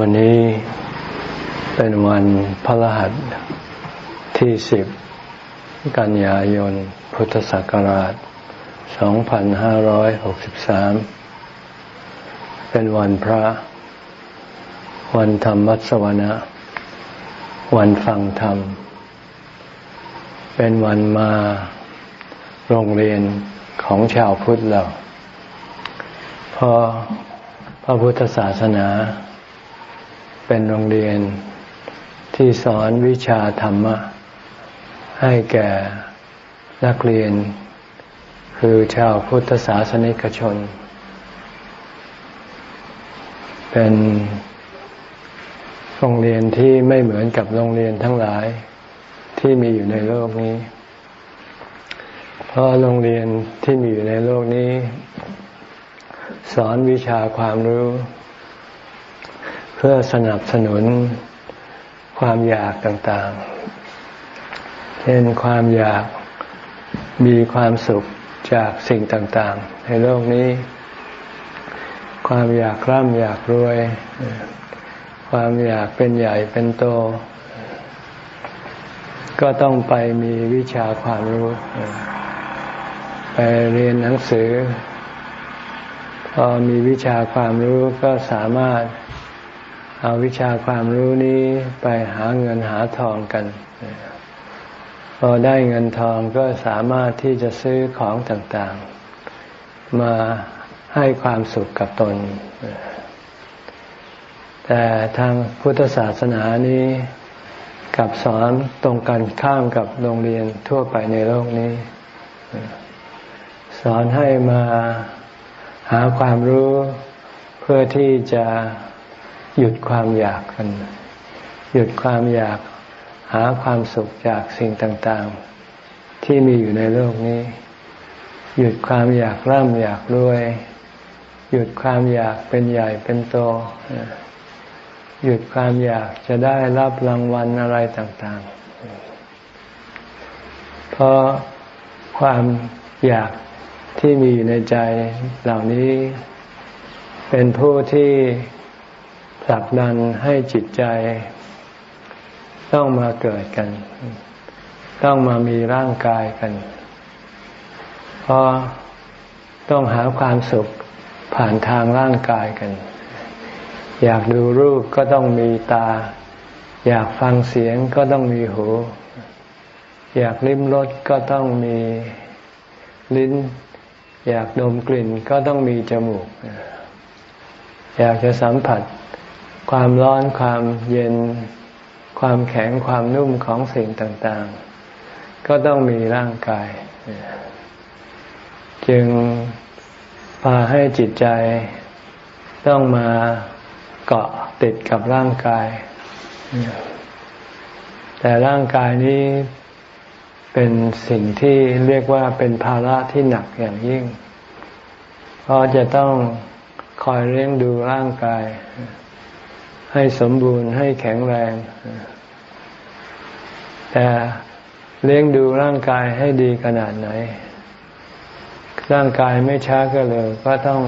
วันนี้เป็นวันพระรหัสที่สิบกันยายน พุทธศักราช 2563 เป็นวันพระ วันธรรมวัสวนะ วันฟังธรรม เป็นวันมาโรงเรียนของชาวพุทธเรา เพราะพระพุทธศาสนา เป็นโรงเรียนที่สอนวิชาธรรมะ ให้แก่นักเรียน คือชาวพุทธศาสนิกชน เป็นโรงเรียนที่ไม่เหมือนกับโรงเรียนทั้งหลายที่มีอยู่ในโลกนี้ เพราะโรงเรียนที่มีอยู่ในโลกนี้ สอนวิชาความรู้ พื่อสนับสนุนความอยากต่างๆ เช่นความอยากมีความสุขจากสิ่งต่างๆ ในโลกนี้ ความอยากร่ำอยากรวย ความอยากเป็นใหญ่เป็นโต ก็ต้องไปมีวิชาความรู้ ไปเรียนหนังสือ พอมีวิชาความรู้ก็สามารถ เอาวิชาความรู้นี้ไปหาเงินหาทองกัน พอได้เงินทองก็สามารถที่จะซื้อของต่างๆ มาให้ความสุขกับตน แต่ทางพุทธศาสนานี้กับสอนตรงกันข้ามกับโรงเรียนทั่วไปในโลกนี้ สอนให้มาหาความรู้เพื่อที่จะ หยุดความอยากกัน หยุดความอยากหาความสุขจากสิ่งต่างๆ ที่มีอยู่ในโลกนี้ หยุดความอยากร่ำอยากรวย หยุดความอยากเป็นใหญ่เป็นโต หยุดความอยากจะได้รับรางวัลอะไรต่างๆ เพราะความอยากที่มีอยู่ในใจเหล่านี้ เป็นผู้ที่ ผลักดันให้จิตใจต้องมาเกิดกัน ต้องมามีร่างกายกัน เพราะต้องหาความสุขผ่านทางร่างกายกัน อยากดูรูปก็ต้องมีตา อยากฟังเสียงก็ต้องมีหู อยากลิ้มรสก็ต้องมีลิ้น อยากดมกลิ่นก็ต้องมีจมูก อยากจะสัมผัส ความร้อนความเย็น ความแข็งความนุ่มของสิ่งต่างๆ ก็ต้องมีร่างกาย จึงพาให้จิตใจต้องมาเกาะติดกับร่างกาย แต่ร่างกายนี้เป็นสิ่งที่เรียกว่าเป็นภาระที่หนักอย่างยิ่ง เพราะจะต้องคอยเลี้ยงดูร่างกาย ให้สมบูรณ์ให้แข็งแรง แต่เลี้ยงดูร่างกายให้ดีขนาดไหน ร่างกายไม่ช้าก็เลยก็ต้อง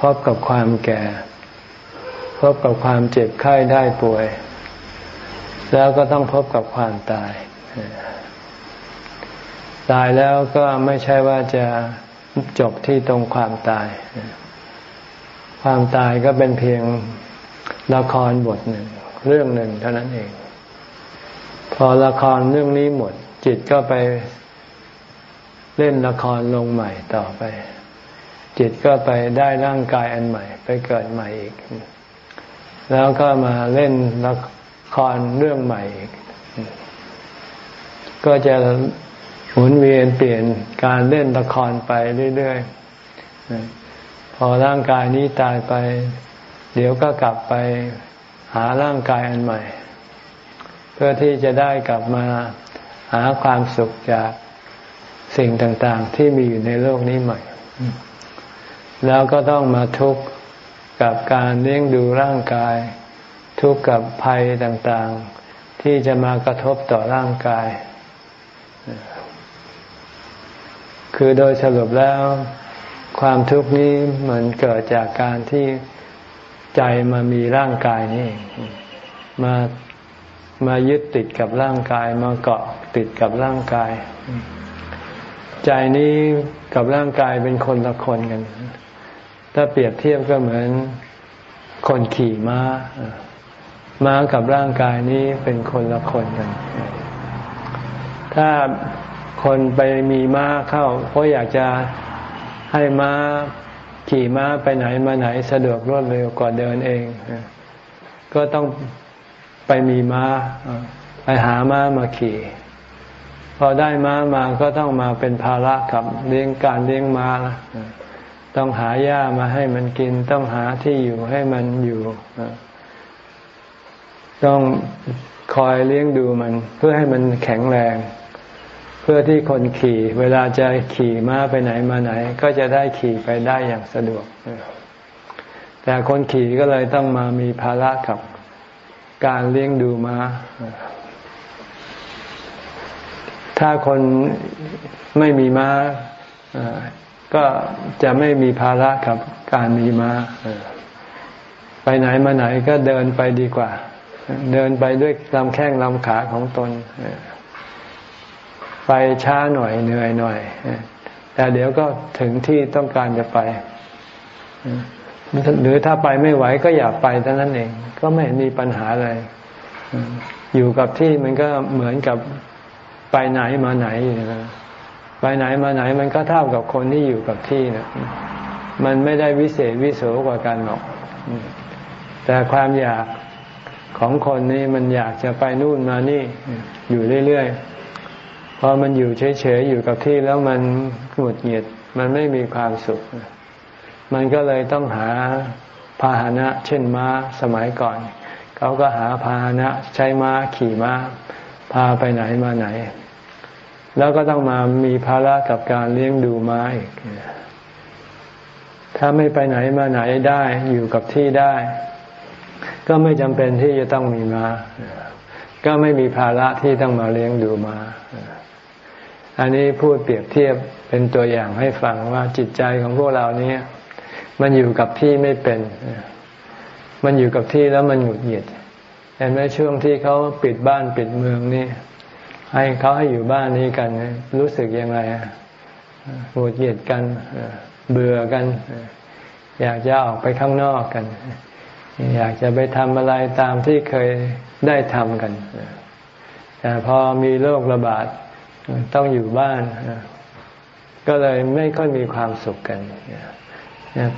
พบกับความแก่ พบกับความเจ็บไข้ได้ป่วย แล้วก็ต้องพบกับความตาย ตายแล้วก็ไม่ใช่ว่าจะจบที่ตรงความตาย ความตายก็เป็นเพียง ละครบทหนึ่ง เรื่องหนึ่งเท่านั้นเอง พอละครเรื่องนี้หมด จิตก็ไปเล่นละครลงใหม่ต่อไป จิตก็ไปได้ร่างกายอันใหม่ ไปเกิดใหม่อีก แล้วก็มาเล่นละครเรื่องใหม่อีก ก็จะหมุนเวียนเปลี่ยนการเล่นละครไปเรื่อยๆพอร่างกายนี้ตายไป เดี๋ยวก็กลับไปหาร่างกายอันใหม่ เพื่อที่จะได้กลับมาหาความสุขจากสิ่งต่างๆ ที่มีอยู่ในโลกนี้ใหม่ แล้วก็ต้องมาทุกข์กับการเลี้ยงดูร่างกาย ทุกข์กับภัยต่างๆ ที่จะมากระทบต่อร่างกาย คือโดยสรุปแล้ว ความทุกข์นี้เหมือนเกิดจากการที่ ใจมามีร่างกายนี่มามายึดติดกับร่างกาย มาเกาะติดกับร่างกาย ใจนี้กับร่างกายเป็นคนละคนกัน ถ้าเปรียบเทียบก็เหมือนคนขี่ม้า ม้ากับร่างกายนี้เป็นคนละคนกัน ถ้าคนไปมีม้าเข้า เพราะอยากจะให้ม้า ขี่ม้าไปไหนมาไหนสะดวกรวดเร็วกว่าเดินเอง ก็ต้องไปมีม้า ไปหาม้ามาขี่ พอได้ม้ามาก็ต้องมาเป็นภาระกับเลี้ยงการเลี้ยงม้า ต้องหาหญ้ามาให้มันกิน ต้องหาที่อยู่ให้มันอยู่ ต้องคอยเลี้ยงดูมันเพื่อให้มันแข็งแรง พื่อที่คนขี่เวลาจะขี่ม้าไปไหนมาไหน ก็จะได้ขี่ไปได้อย่างสะดวก แต่คนขี่ก็เลยต้องมามีภาระกับการเลี้ยงดูม้า ถ้าคนไม่มีม้าก็จะไม่มีภาระกับการมีม้า ไปไหนมาไหนก็เดินไปดีกว่า เดินไปด้วยลำแข้งลำขาของตน ไปช้าหน่อยเหนื่อยหน่อยแต่เดี๋ยวก็ถึงที่ต้องการจะไป หรือถ้าไปไม่ไหวก็อย่าไปเท่านั้นเอง ก็ไม่มีปัญหาอะไร อยู่กับที่มันก็เหมือนกับไปไหนมาไหนนะไปไหนมาไหนมันก็เท่ากับคนที่อยู่กับที่นะมันไม่ได้วิเศษวิโสกว่ากันหรอก แต่ความอยากของคนนี้มันอยากจะไปนู่นมานี่อยู่เรื่อยๆ พอมันอยู่เฉยๆอยู่กับที่แล้วมันหงุดหงิดมันไม่มีความสุข มันก็เลยต้องหาพาหนะ เช่นม้าสมัยก่อน เขาก็หาพาหนะใช้ม้าขี่ม้า พาไปไหนมาไหน แล้วก็ต้องมามีภาระกับการเลี้ยงดูม้าอีกถ้าไม่ไปไหนมาไหนได้อยู่กับที่ได้ ก็ไม่จำเป็นที่จะต้องมีมา้าก็ไม่มีภาระที่ต้องมาเลี้ยงดูมา้า อันนี้พูดเปรียบเทียบเป็นตัวอย่างให้ฟังว่าจิตใจของพวกเรานี้มันอยู่กับที่ไม่เป็น มันอยู่กับที่แล้วมันหงุดหงิดเห็นไหมช่วงที่เขาปิดบ้านปิดเมืองนี่ ให้เขาให้อยู่บ้านนี้กัน รู้สึกยังไงหงุดหงิดกันเบื่อกัน อยากจะออกไปข้างนอกกัน อยากจะไปทำอะไรตามที่เคยได้ทำกันแต่พอมีโรคระบาด ต้องอยู่บ้าน ก็เลยไม่ค่อยมีความสุขกัน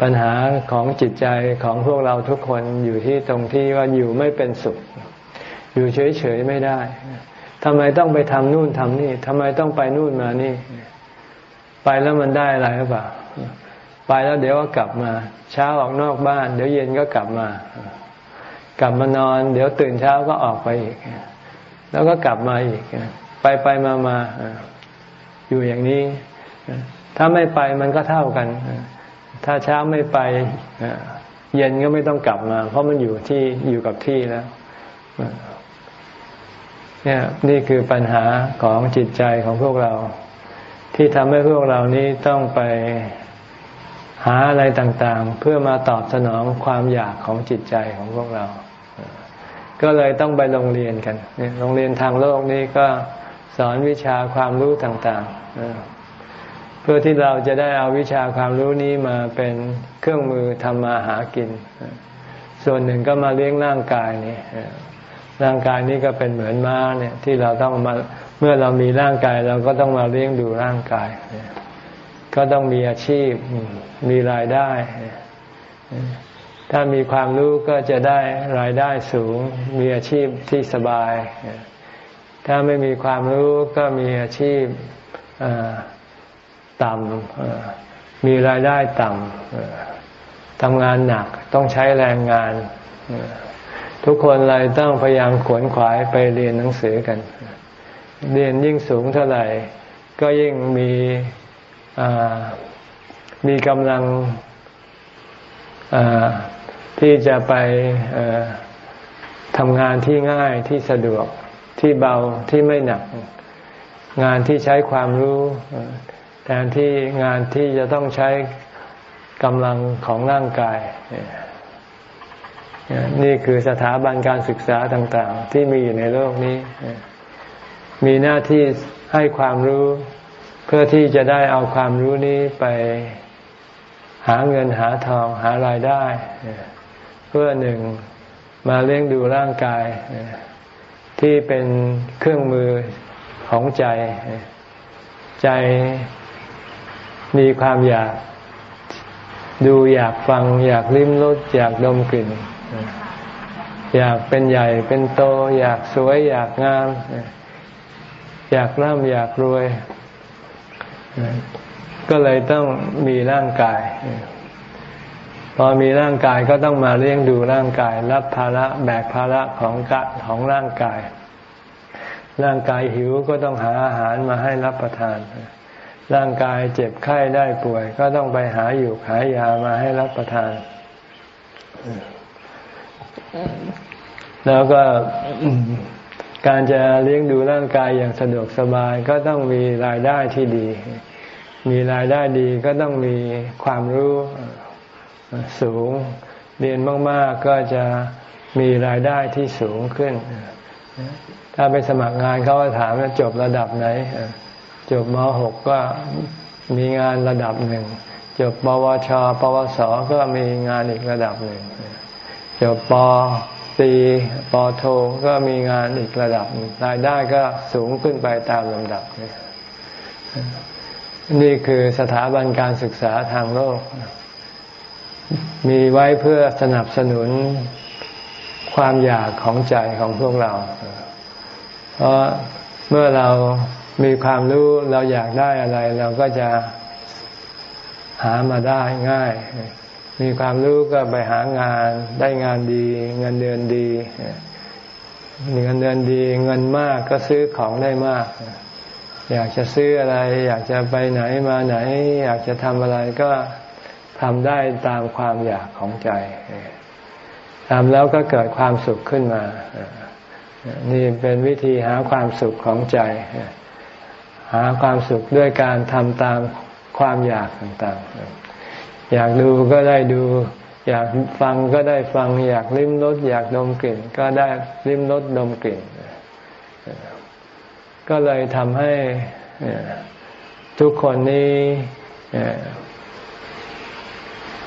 ปัญหาของจิตใจของพวกเราทุกคนอยู่ที่ตรงที่ว่าอยู่ไม่เป็นสุข อยู่เฉยๆไม่ได้ทำไมต้องไปทำนู่นทำนี่ทำไมต้องไปนู่นมานี่ ไปแล้วมันได้อะไรหรือเปล่าไปแล้วเดี๋ยวก็กลับมา เช้าออกนอกบ้าน เดี๋ยวเย็นก็กลับมา กลับมานอน เดี๋ยวตื่นเช้าก็ออกไปอีก แล้วก็กลับมาอีก ไปไปมามาอยู่อย่างนี้ ถ้าไม่ไปมันก็เท่ากัน ถ้าเช้าไม่ไปเย็นก็ไม่ต้องกลับมา เพราะมันอยู่ที่อยู่กับที่แล้วเนี่ยนี่คือปัญหาของจิตใจของพวกเรา ที่ทำให้พวกเรานี้ต้องไปหาอะไรต่างๆ เพื่อมาตอบสนองความอยากของจิตใจของพวกเรา ก็เลยต้องไปโรงเรียนกัน โรงเรียนทางโลกนี้ก็ สอนวิชาความรู้ต่างๆ เพื่อที่เราจะได้เอาวิชาความรู้นี้มาเป็นเครื่องมือทำมาหากิน ส่วนหนึ่งก็มาเลี้ยงร่างกายนี้ร่างกายนี้ก็เป็นเหมือนม้าเนี่ยที่เราต้องมาเมื่อเรามีร่างกายเราก็ต้องมาเลี้ยงดูร่างกาย ก็ต้องมีอาชีพมีรายได้ ถ้ามีความรู้ก็จะได้รายได้สูง มีอาชีพที่สบาย ถ้าไม่มีความรู้ก็มีอาชีพต่ำมีรายได้ต่ำทำงานหนักต้องใช้แรงงาน ทุกคนเลยต้องพยายามขวนขวายไปเรียนหนังสือกัน เรียนยิ่งสูงเท่าไหร่ ก็ยิ่งมีมีกำลังที่จะไปทำงานที่ง่ายที่สะดวก ที่เบาที่ไม่หนัก งานที่ใช้ความรู้แทนที่งานที่จะต้องใช้กำลังของร่างกาย นี่คือสถาบันการศึกษาต่างๆ ที่มีอยู่ในโลกนี้ มีหน้าที่ให้ความรู้ เพื่อที่จะได้เอาความรู้นี้ไปหาเงินหาทองหารายได้ เพื่อหนึ่งมาเลี้ยงดูร่างกาย ที่เป็นเครื่องมือของใจ ใจมีความอยากดูอยากฟัง อยากลิ้มรสอยากดมกลิ่น อยากเป็นใหญ่เป็นโต อยากสวย อยากงาม อยากร่ำอยากรวย ก็เลยต้องมีร่างกาย พอมีร่างกายก็ต้องมาเลี้ยงดูร่างกาย รับภาระแบกภาระของกะของร่างกาย ร่างกายหิวก็ต้องหาอาหารมาให้รับประทาน ร่างกายเจ็บไข้ได้ป่วย ก็ต้องไปหาอยู่หายามาให้รับประทาน แล้วก็การจะเลี้ยงดูร่างกายอย่างสะดวกสบายก็ต้องมีรายได้ที่ดี มีรายได้ดีก็ต้องมีความรู้ สูง เรียนมาก ๆ ก็จะมีรายได้ที่สูงขึ้น ถ้าไปสมัครงานเขาก็ถามว่าจบระดับไหน จบม .6 ก็มีงานระดับหนึ่ง จบปวช ปวส ก็มีงานอีกระดับหนึ่ง จบปตีปโทก็มีงานอีกระดับ รายได้ก็สูงขึ้นไปตามลำดับ นี่คือสถาบันการศึกษาทางโลก มีไว้เพื่อสนับสนุนความอยากของใจของพวกเรา เพราะเมื่อเรามีความรู้เราอยากได้อะไร เราก็จะหามาได้ง่าย มีความรู้ก็ไปหางานได้งานดี เงินเดือนดีเงินเดือนดี เงินมากก็ซื้อของได้มาก อยากจะซื้ออะไร อยากจะไปไหนมาไหน อยากจะทำอะไรก็ ทำได้ตามความอยากของใจทำแล้วก็เกิดความสุขขึ้นมา นี่เป็นวิธีหาความสุขของใจ หาความสุขด้วยการทำตามความอยากต่างๆ อยากดูก็ได้ดู อยากฟังก็ได้ฟัง อยากลิ้มรสอยากดมกลิ่น ก็ได้ลิ้มรสดมกลิ่น ก็เลยทำให้ทุกคนนี้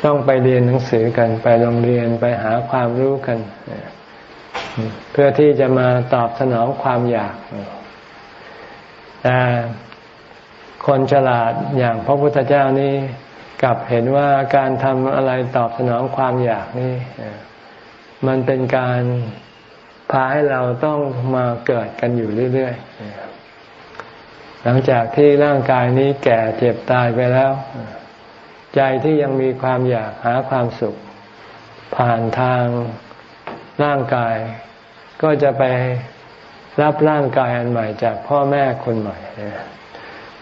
ต้องไปเรียนหนังสือกัน ไปโรงเรียนไปหาความรู้กัน เพื่อที่จะมาตอบสนองความอยากแต่คนฉลาดอย่างพระพุทธเจ้านี้กับเห็นว่าการทำอะไรตอบสนองความอยากนี่มันเป็นการพาให้เราต้องมาเกิดกันอยู่เรื่อยๆหลังจากที่ร่างกายนี้แก่เจ็บตายไปแล้ว ใจที่ยังมีความอยากหาความสุข ผ่านทางร่างกาย ก็จะไปรับร่างกายอันใหม่จากพ่อแม่คนใหม่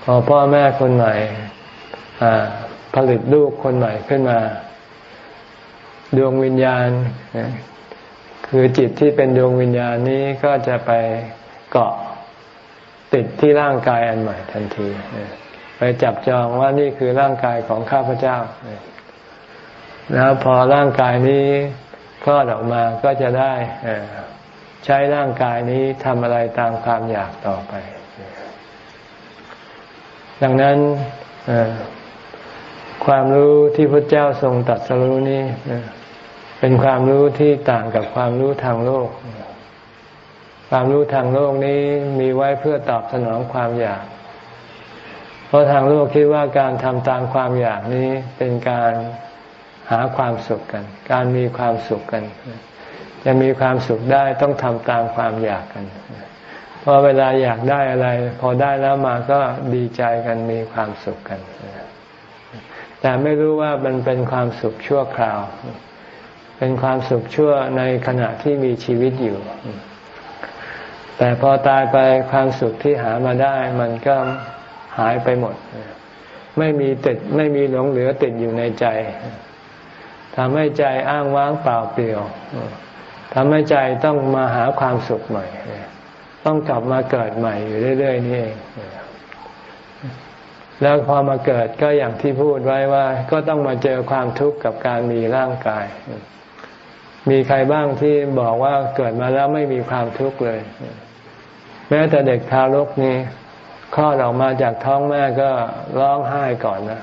พอพ่อแม่คนใหม่ผลิตลูกคนใหม่ขึ้นมา ดวงวิญญาณ คือจิตที่เป็นดวงวิญญาณนี้ก็จะไปเกาะติดที่ร่างกายอันใหม่ทันที ไปจับจองว่านี่คือร่างกายของข้าพเจ้า แล้วพอร่างกายนี้คลอดออกมาก็จะได้ใช้ร่างกายนี้ทำอะไรตามความอยากต่อไป ดังนั้นความรู้ที่พระเจ้าทรงตัดสรู้นี้เป็นความรู้ที่ต่างกับความรู้ทางโลก ความรู้ทางโลกนี้มีไว้เพื่อตอบสนองความอยาก เพราะทางโลกคิดว่าการทำตามความอยากนี้เป็นการหาความสุขกัน การมีความสุขกัน จะมีความสุขได้ต้องทำตามความอยากกัน เพราะเวลาอยากได้อะไร พอได้แล้วมาก็ดีใจกันมีความสุขกัน แต่ไม่รู้ว่ามันเป็นความสุขชั่วคราว เป็นความสุขชั่วในขณะที่มีชีวิตอยู่ แต่พอตายไปความสุขที่หามาได้มันก็ หายไปหมด ไม่มีติดไม่มีหลงเหลือติดอยู่ในใจทำให้ใจอ้างว้างเปล่าเปลี่ยวทำให้ใจต้องมาหาความสุขใหม่ ต้องกลับมาเกิดใหม่อยู่เรื่อย ๆ นี่เองแล้วพอมาเกิดก็อย่างที่พูดไว้ว่า ก็ต้องมาเจอความทุกข์กับการมีร่างกาย มีใครบ้างที่บอกว่าเกิดมาแล้วไม่มีความทุกข์เลย แม้แต่เด็กทารกนี่ คลอดออกมาจากท้องแม่ก็ร้องไห้ก่อนนะ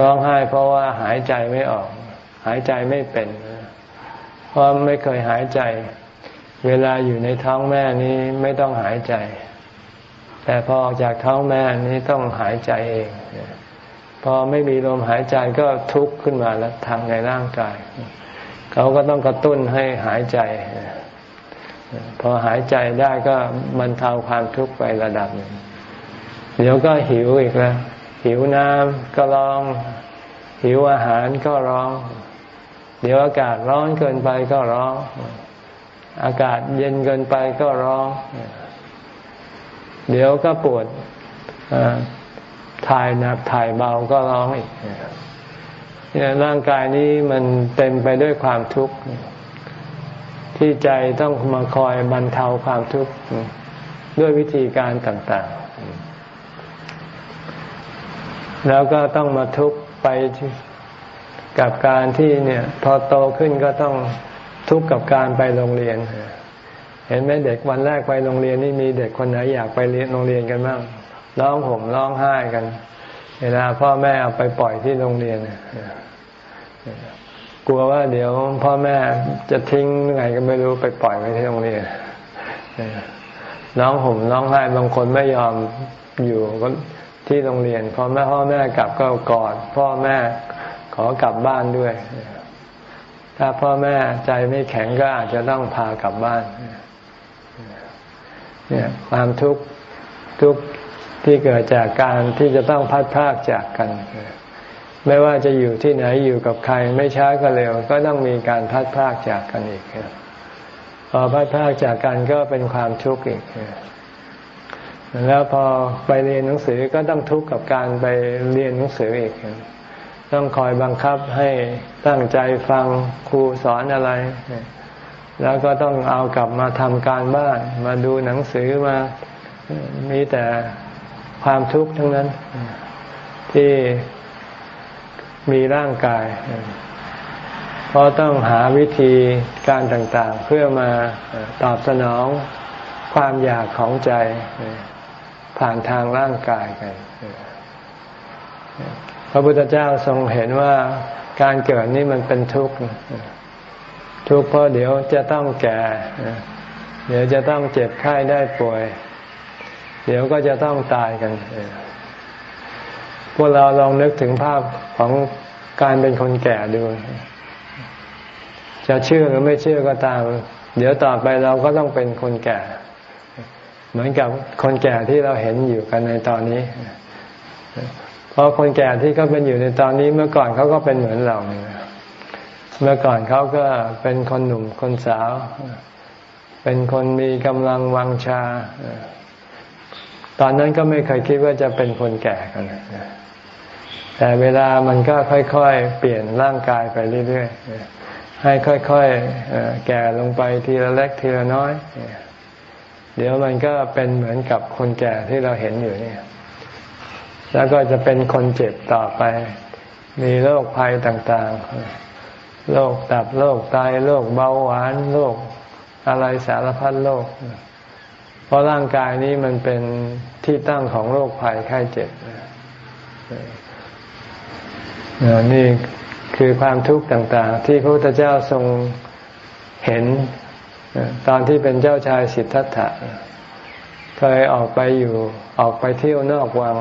ร้องไห้เพราะว่าหายใจไม่ออก หายใจไม่เป็นเพราะไม่เคยหายใจ เวลาอยู่ในท้องแม่นี้ไม่ต้องหายใจ แต่พอออกจากท้องแม่นี้ต้องหายใจเองพอไม่มีลมหายใจก็ทุกข์ขึ้นมาแล้วทางในร่างกาย เขาก็ต้องกระตุ้นให้หายใจ พอหายใจได้ก็บรรเทาความทุกข์ไประดับหนึ่งเดี๋ยวก็หิวอีกแล้ว หิวน้ำก็ร้อง หิวอาหารก็ร้อง เดี๋ยวอากาศร้อนเกินไปก็ร้อง อากาศเย็นเกินไปก็ร้อง เดี๋ยวก็ปวดถ่ายหนักถ่ายเบาก็ร้องอีกร่างกายนี้มันเต็มไปด้วยความทุกข์ ที่ใจต้องมาคอยบรรเทาความทุกข์ด้วยวิธีการต่างๆ แล้วก็ต้องมาทุกข์ไปกับการที่เนี่ย พอโตขึ้นก็ต้องทุกข์กับการไปโรงเรียน เห็นไหมเด็กวันแรกไปโรงเรียนนี่มีเด็กคนไหนอยากไปเรียนโรงเรียนกันบ้างร้องห่มร้องไห้กัน เวลาพ่อแม่เอาไปปล่อยที่โรงเรียน กลัวว่าเดี๋ยวพ่อแม่จะทิ้งไงก็ไม่รู้ไปปล่อยไว้ที่โรงเรียนร้องห่มร้องไห้บางคนไม่ยอมอยู่ก็ที่โรงเรียนพอแม่พ่อแม่กลับก็กอดพ่อแม่ขอกลับบ้านด้วย ถ้าพ่อแม่ใจไม่แข็งก็อาจจะต้องพากลับบ้านเนี่ยความทุกข์ทุกที่เกิดจากการที่จะต้องพัดพากจากกัน ไม่ว่าจะอยู่ที่ไหนอยู่กับใครไม่ช้าก็เร็ว ก็ต้องมีการพัดพากจากกันอีกพอพัดพากจากกันก็เป็นความทุกข์อีกแล้วพอไปเรียนหนังสือก็ต้องทุกข์กับการไปเรียนหนังสืออีก ต้องคอยบังคับให้ตั้งใจฟังครูสอนอะไร แล้วก็ต้องเอากลับมาทำการบ้าน มาดูหนังสือมามีแต่ความทุกข์ทั้งนั้น ที่ มีร่างกาย เพราะต้องหาวิธีการต่างๆ เพื่อมาตอบสนองความอยากของใจผ่านทางร่างกายกัน พระพุทธเจ้าทรงเห็นว่าการเกิดนี่มันเป็นทุกข์ ทุกข์เพราะเดี๋ยวจะต้องแก่ เดี๋ยวจะต้องเจ็บไข้ได้ป่วย เดี๋ยวก็จะต้องตายกัน พวกเราลองนึกถึงภาพของการเป็นคนแก่ดู จะเชื่อหรือไม่เชื่อก็ตาม เดี๋ยวต่อไปเราก็ต้องเป็นคนแก่ เหมือนกับคนแก่ที่เราเห็นอยู่กันในตอนนี้ เพราะคนแก่ที่เขาเป็นอยู่ในตอนนี้เมื่อก่อนเขาก็เป็นเหมือนเรา เมื่อก่อนเขาก็เป็นคนหนุ่มคนสาว เป็นคนมีกำลังวังชา ตอนนั้นก็ไม่เคยคิดว่าจะเป็นคนแก่กัน แต่เวลามันก็ค่อยๆ เปลี่ยนร่างกายไปเรื่อยๆ ให้ค่อยๆ แก่ลงไปทีละเล็กทีละน้อย เดี๋ยวมันก็เป็นเหมือนกับคนแก่ที่เราเห็นอยู่เนี่ย แล้วก็จะเป็นคนเจ็บต่อไป มีโรคภัยต่างๆ โรคตับ โรคไต โรคเบาหวาน โรคอะไรสารพัดโรค เพราะร่างกายนี้มันเป็นที่ตั้งของโรคภัยไข้เจ็บ นี่คือความทุกข์ต่างๆ ที่พระพุทธเจ้าทรงเห็นตอนที่เป็นเจ้าชายสิทธัตถะเคยออกไปอยู่ออกไปเที่ยวนอกวัง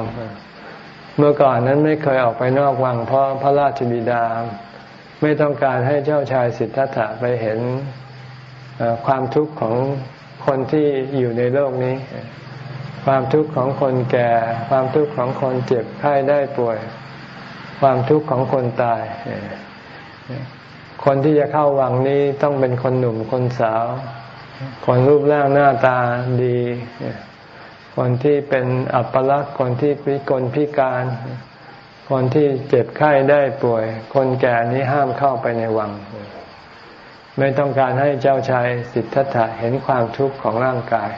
เมื่อก่อนนั้นไม่เคยออกไปนอกวัง เพราะพระราชบิดา ไม่ต้องการให้เจ้าชายสิทธัตถะไปเห็นความทุกข์ของคนที่อยู่ในโลกนี้ ความทุกข์ของคนแก่ ความทุกข์ของคนเจ็บไข้ได้ป่วย ความทุกข์ของคนตาย คนที่จะเข้าวังนี้ต้องเป็นคนหนุ่มคนสาว คนรูปร่างหน้าตาดี คนที่เป็นอัปลักษณ์คนที่พิกลพิการ คนที่เจ็บไข้ได้ป่วย คนแก่นี้ห้ามเข้าไปในวัง ไม่ต้องการให้เจ้าชายสิทธัตถะเห็นความทุกข์ของร่างกาย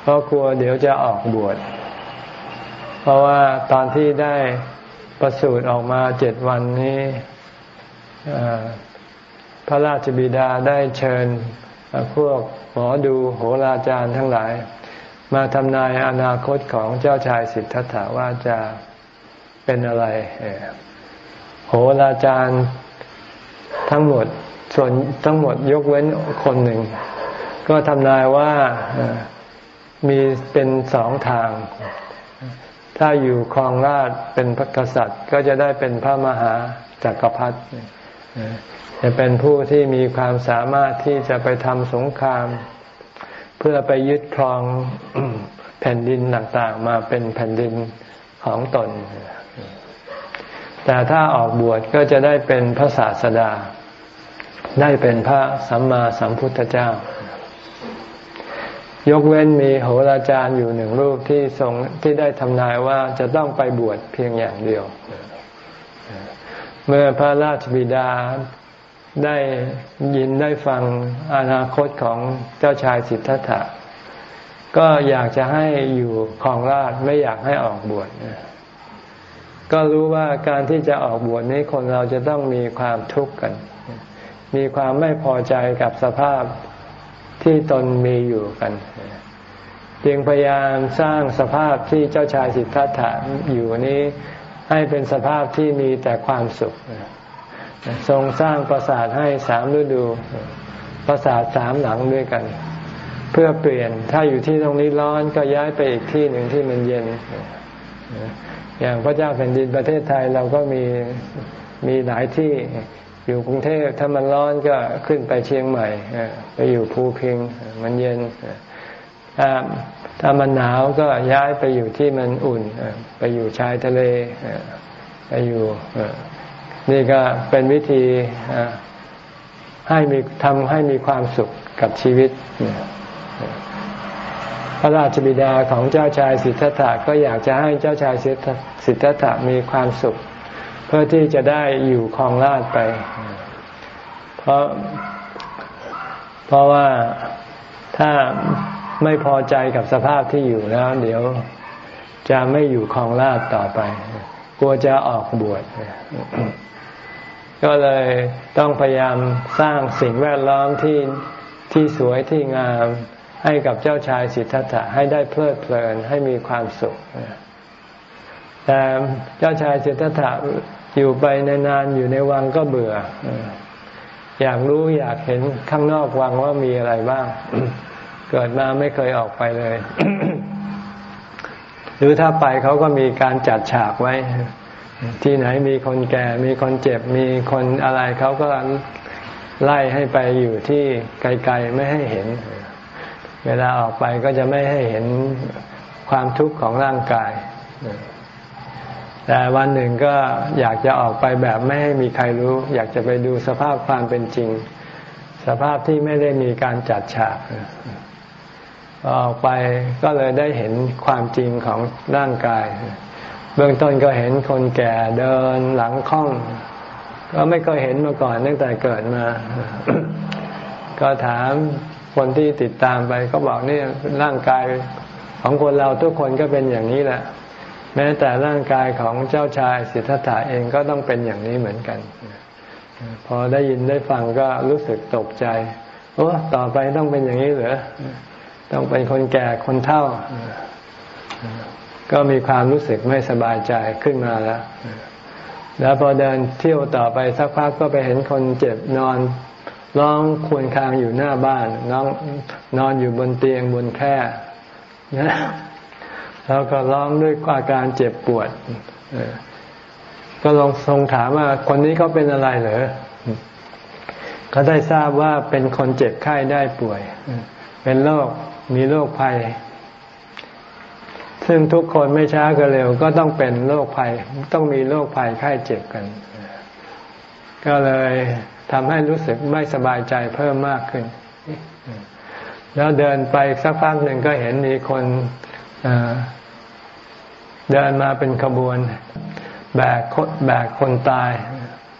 เพราะกลัวเดี๋ยวจะออกบวชเพราะว่าตอนที่ได้ ประสูติออกมาเจ็ดวันนี้พระราชบิดาได้เชิญพวกหมอดูโหราจารย์ทั้งหลาย มาทำนายอนาคตของเจ้าชายสิทธัตถะว่าจะเป็นอะไร โหราจารย์ทั้งหมดส่วนทั้งหมดยกเว้นคนหนึ่ง ก็ทำนายว่ามีเป็นสองทาง ถ้าอยู่ครองราชเป็นพระกษัตริย์ ก็จะได้เป็นพระมหาจักรพรรดิจะเป็นผู้ที่มีความสามารถที่จะไปทำสงคราม เพื่อไปยึดครองแผ่นดินต่างๆ มาเป็นแผ่นดินของตน แต่ถ้าออกบวชก็จะได้เป็นพระศาสดา ได้เป็นพระสัมมาสัมพุทธเจ้า ยกเว้นมีโหราจารย์อยู่หนึ่งรูปที่ทรงที่ได้ทำนายว่าจะต้องไปบวชเพียงอย่างเดียว เมื่อพระราชบิดาได้ยินได้ฟังอนาคตของเจ้าชายสิทธัตถะ ก็อยากจะให้อยู่ครองราชไม่อยากให้ออกบวชก็รู้ว่าการที่จะออกบวชนี้คนเราจะต้องมีความทุกข์กัน มีความไม่พอใจกับสภาพ ที่ตนมีอยู่กัน จึงพยายามสร้างสภาพที่เจ้าชายสิทธัตถะอยู่นี้ให้เป็นสภาพที่มีแต่ความสุข ทรงสร้างปราสาทให้สามฤดูปราสาทสามหลังด้วยกัน เพื่อเปลี่ยนถ้าอยู่ที่ตรงนี้ร้อนก็ย้ายไปอีกที่หนึ่งที่มันเย็น อย่างพระเจ้าแผ่นดินประเทศไทยเราก็มีมีหลายที่ อยู่กรุงเทพถ้ามันร้อนก็ขึ้นไปเชียงใหม่ไปอยู่ภูพิงมันเย็นถ้าถ้ามันหนาวก็ย้ายไปอยู่ที่มันอุ่นไปอยู่ชายทะเลไปอยู่นี่ก็เป็นวิธีให้มีทำให้มีความสุขกับชีวิต พระราชบิดาของเจ้าชายสิทธัตถะก็อยากจะให้เจ้าชายสิทธัตถะมีความสุข เพื่อที่จะได้อยู่ครองราชไป เพราะ เพราะว่าถ้าไม่พอใจกับสภาพที่อยู่แล้ว เดี๋ยวจะไม่อยู่ครองราชต่อไป กลัวจะออกบวชก็เลยต้องพยายามสร้างสิ่งแวดล้อมที่ที่สวยที่งามให้กับเจ้าชายสิทธัตถะให้ได้เพลิดเพลินให้มีความสุขแต่เจ้าชายสิทธัตถะ อยู่ไปนานๆอยู่ในวังก็เบื่อ อยากรู้อยากเห็นข้างนอกวังว่ามีอะไรบ้าง เกิดมาไม่เคยออกไปเลย หรือถ้าไปเขาก็มีการจัดฉากไว้ ที่ไหนมีคนแก่ มีคนเจ็บ มีคนอะไรเขาก็ไล่ให้ไปอยู่ที่ไกลๆไม่ให้เห็น เวลาออกไปก็จะไม่ให้เห็นความทุกข์ของร่างกาย แต่วันหนึ่งก็อยากจะออกไปแบบไม่ให้มีใครรู้ อยากจะไปดูสภาพความเป็นจริง สภาพที่ไม่ได้มีการจัดฉากออกไปก็เลยได้เห็นความจริงของร่างกาย เบื้องต้นก็เห็นคนแก่เดินหลังค่อมก็ไม่เคยเห็นมาก่อนตั้งแต่เกิดมา ก็ถามคนที่ติดตามไปก็บอกนี่ร่างกายของคนเราทุกคนก็เป็นอย่างนี้แหละ แม้แต่ร่างกายของเจ้าชายสิทธัตถะเองก็ต้องเป็นอย่างนี้เหมือนกัน พอได้ยินได้ฟังก็รู้สึกตกใจโอ้ต่อไปต้องเป็นอย่างนี้เหรอต้องเป็นคนแก่คนเฒ่า ก็มีความรู้สึกไม่สบายใจขึ้นมาแล้ว แล้วพอเดินเที่ยวต่อไปสักพักก็ไปเห็นคนเจ็บนอนร้องควนคางอยู่หน้าบ้านน้องนอนอยู่บนเตียงบนแคร่นะ แล้วก็ร้องด้วยอาการเจ็บปวดก็ลองทรงถามว่าคนนี้เขาเป็นอะไรเหรอเขาได้ทราบว่าเป็นคนเจ็บไข้ได้ป่วย เป็นโรคมีโรคภัย ซึ่งทุกคนไม่ช้าก็เร็ว ก็ต้องเป็นโรคภัย ต้องมีโรคภัยไข้เจ็บกัน ก็เลยทำให้รู้สึกไม่สบายใจเพิ่มมากขึ้น แล้วเดินไปสักพักหนึ่งก็เห็นมีคน เดินมาเป็นขบวน แบกแบกคนตาย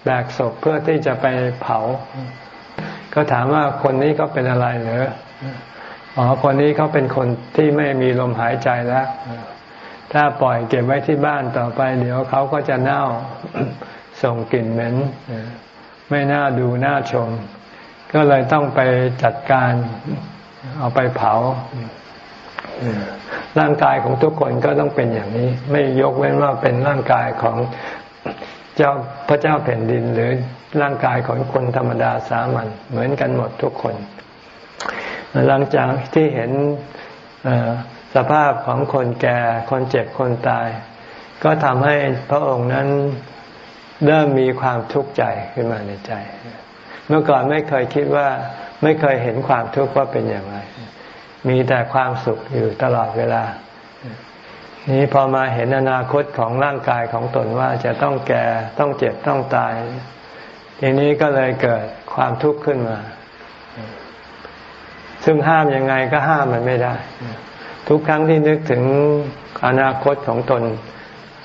แบกศพเพื่อที่จะไปเผา ก็ถามว่าคนนี้ก็เป็นอะไรเหรออ๋อคนนี้เขาเป็นคนที่ไม่มีลมหายใจแล้ว ถ้าปล่อยเก็บไว้ที่บ้านต่อไป เดี๋ยวเขาก็จะเน่าส่งกลิ่นเหม็นไม่น่าดูน่าชม ก็เลยต้องไปจัดการเอาไปเผา ร่างกายของทุกคนก็ต้องเป็นอย่างนี้ ไม่ยกเว้นว่าเป็นร่างกายของเจ้าพระเจ้าแผ่นดินหรือร่างกายของคนธรรมดาสามัญเหมือนกันหมดทุกคน หลังจากที่เห็นสภาพของคนแก่คนเจ็บคนตาย ก็ทำให้พระองค์นั้นเริ่มมีความทุกข์ใจขึ้นมาในใจ เมื่อก่อนไม่เคยคิดว่าไม่เคยเห็นความทุกข์ว่าเป็นอย่างไร มีแต่ความสุขอยู่ตลอดเวลา นี้พอมาเห็นอนาคตของร่างกายของตนว่าจะต้องแก่ต้องเจ็บต้องตาย ทีนี้ก็เลยเกิดความทุกข์ขึ้นมา ซึ่งห้ามยังไงก็ห้ามมันไม่ได้ ทุกครั้งที่นึกถึงอนาคตของตน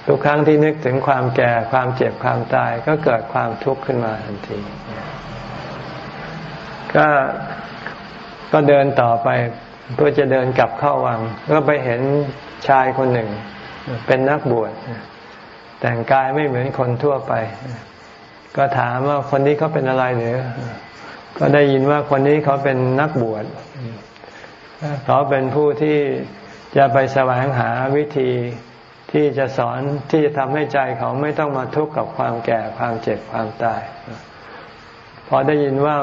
ทุกครั้งที่นึกถึงความแก่ความเจ็บความตาย ก็เกิดความทุกข์ขึ้นมาทันที ก็ก็เดินต่อไป เพื่อจะเดินกลับเข้าวัง ก็ไปเห็นชายคนหนึ่ง เป็นนักบวชแต่งกายไม่เหมือนคนทั่วไป ก็ถามว่าคนนี้เขาเป็นอะไรหรือ ก็ได้ยินว่าคนนี้เขาเป็นนักบวชเขาเป็นผู้ที่จะไปแสวงหาวิธีที่จะสอนที่จะทำให้ใจเขาไม่ต้องมาทุกข์กับความแก่ความเจ็บความตาย พอได้ยินว่า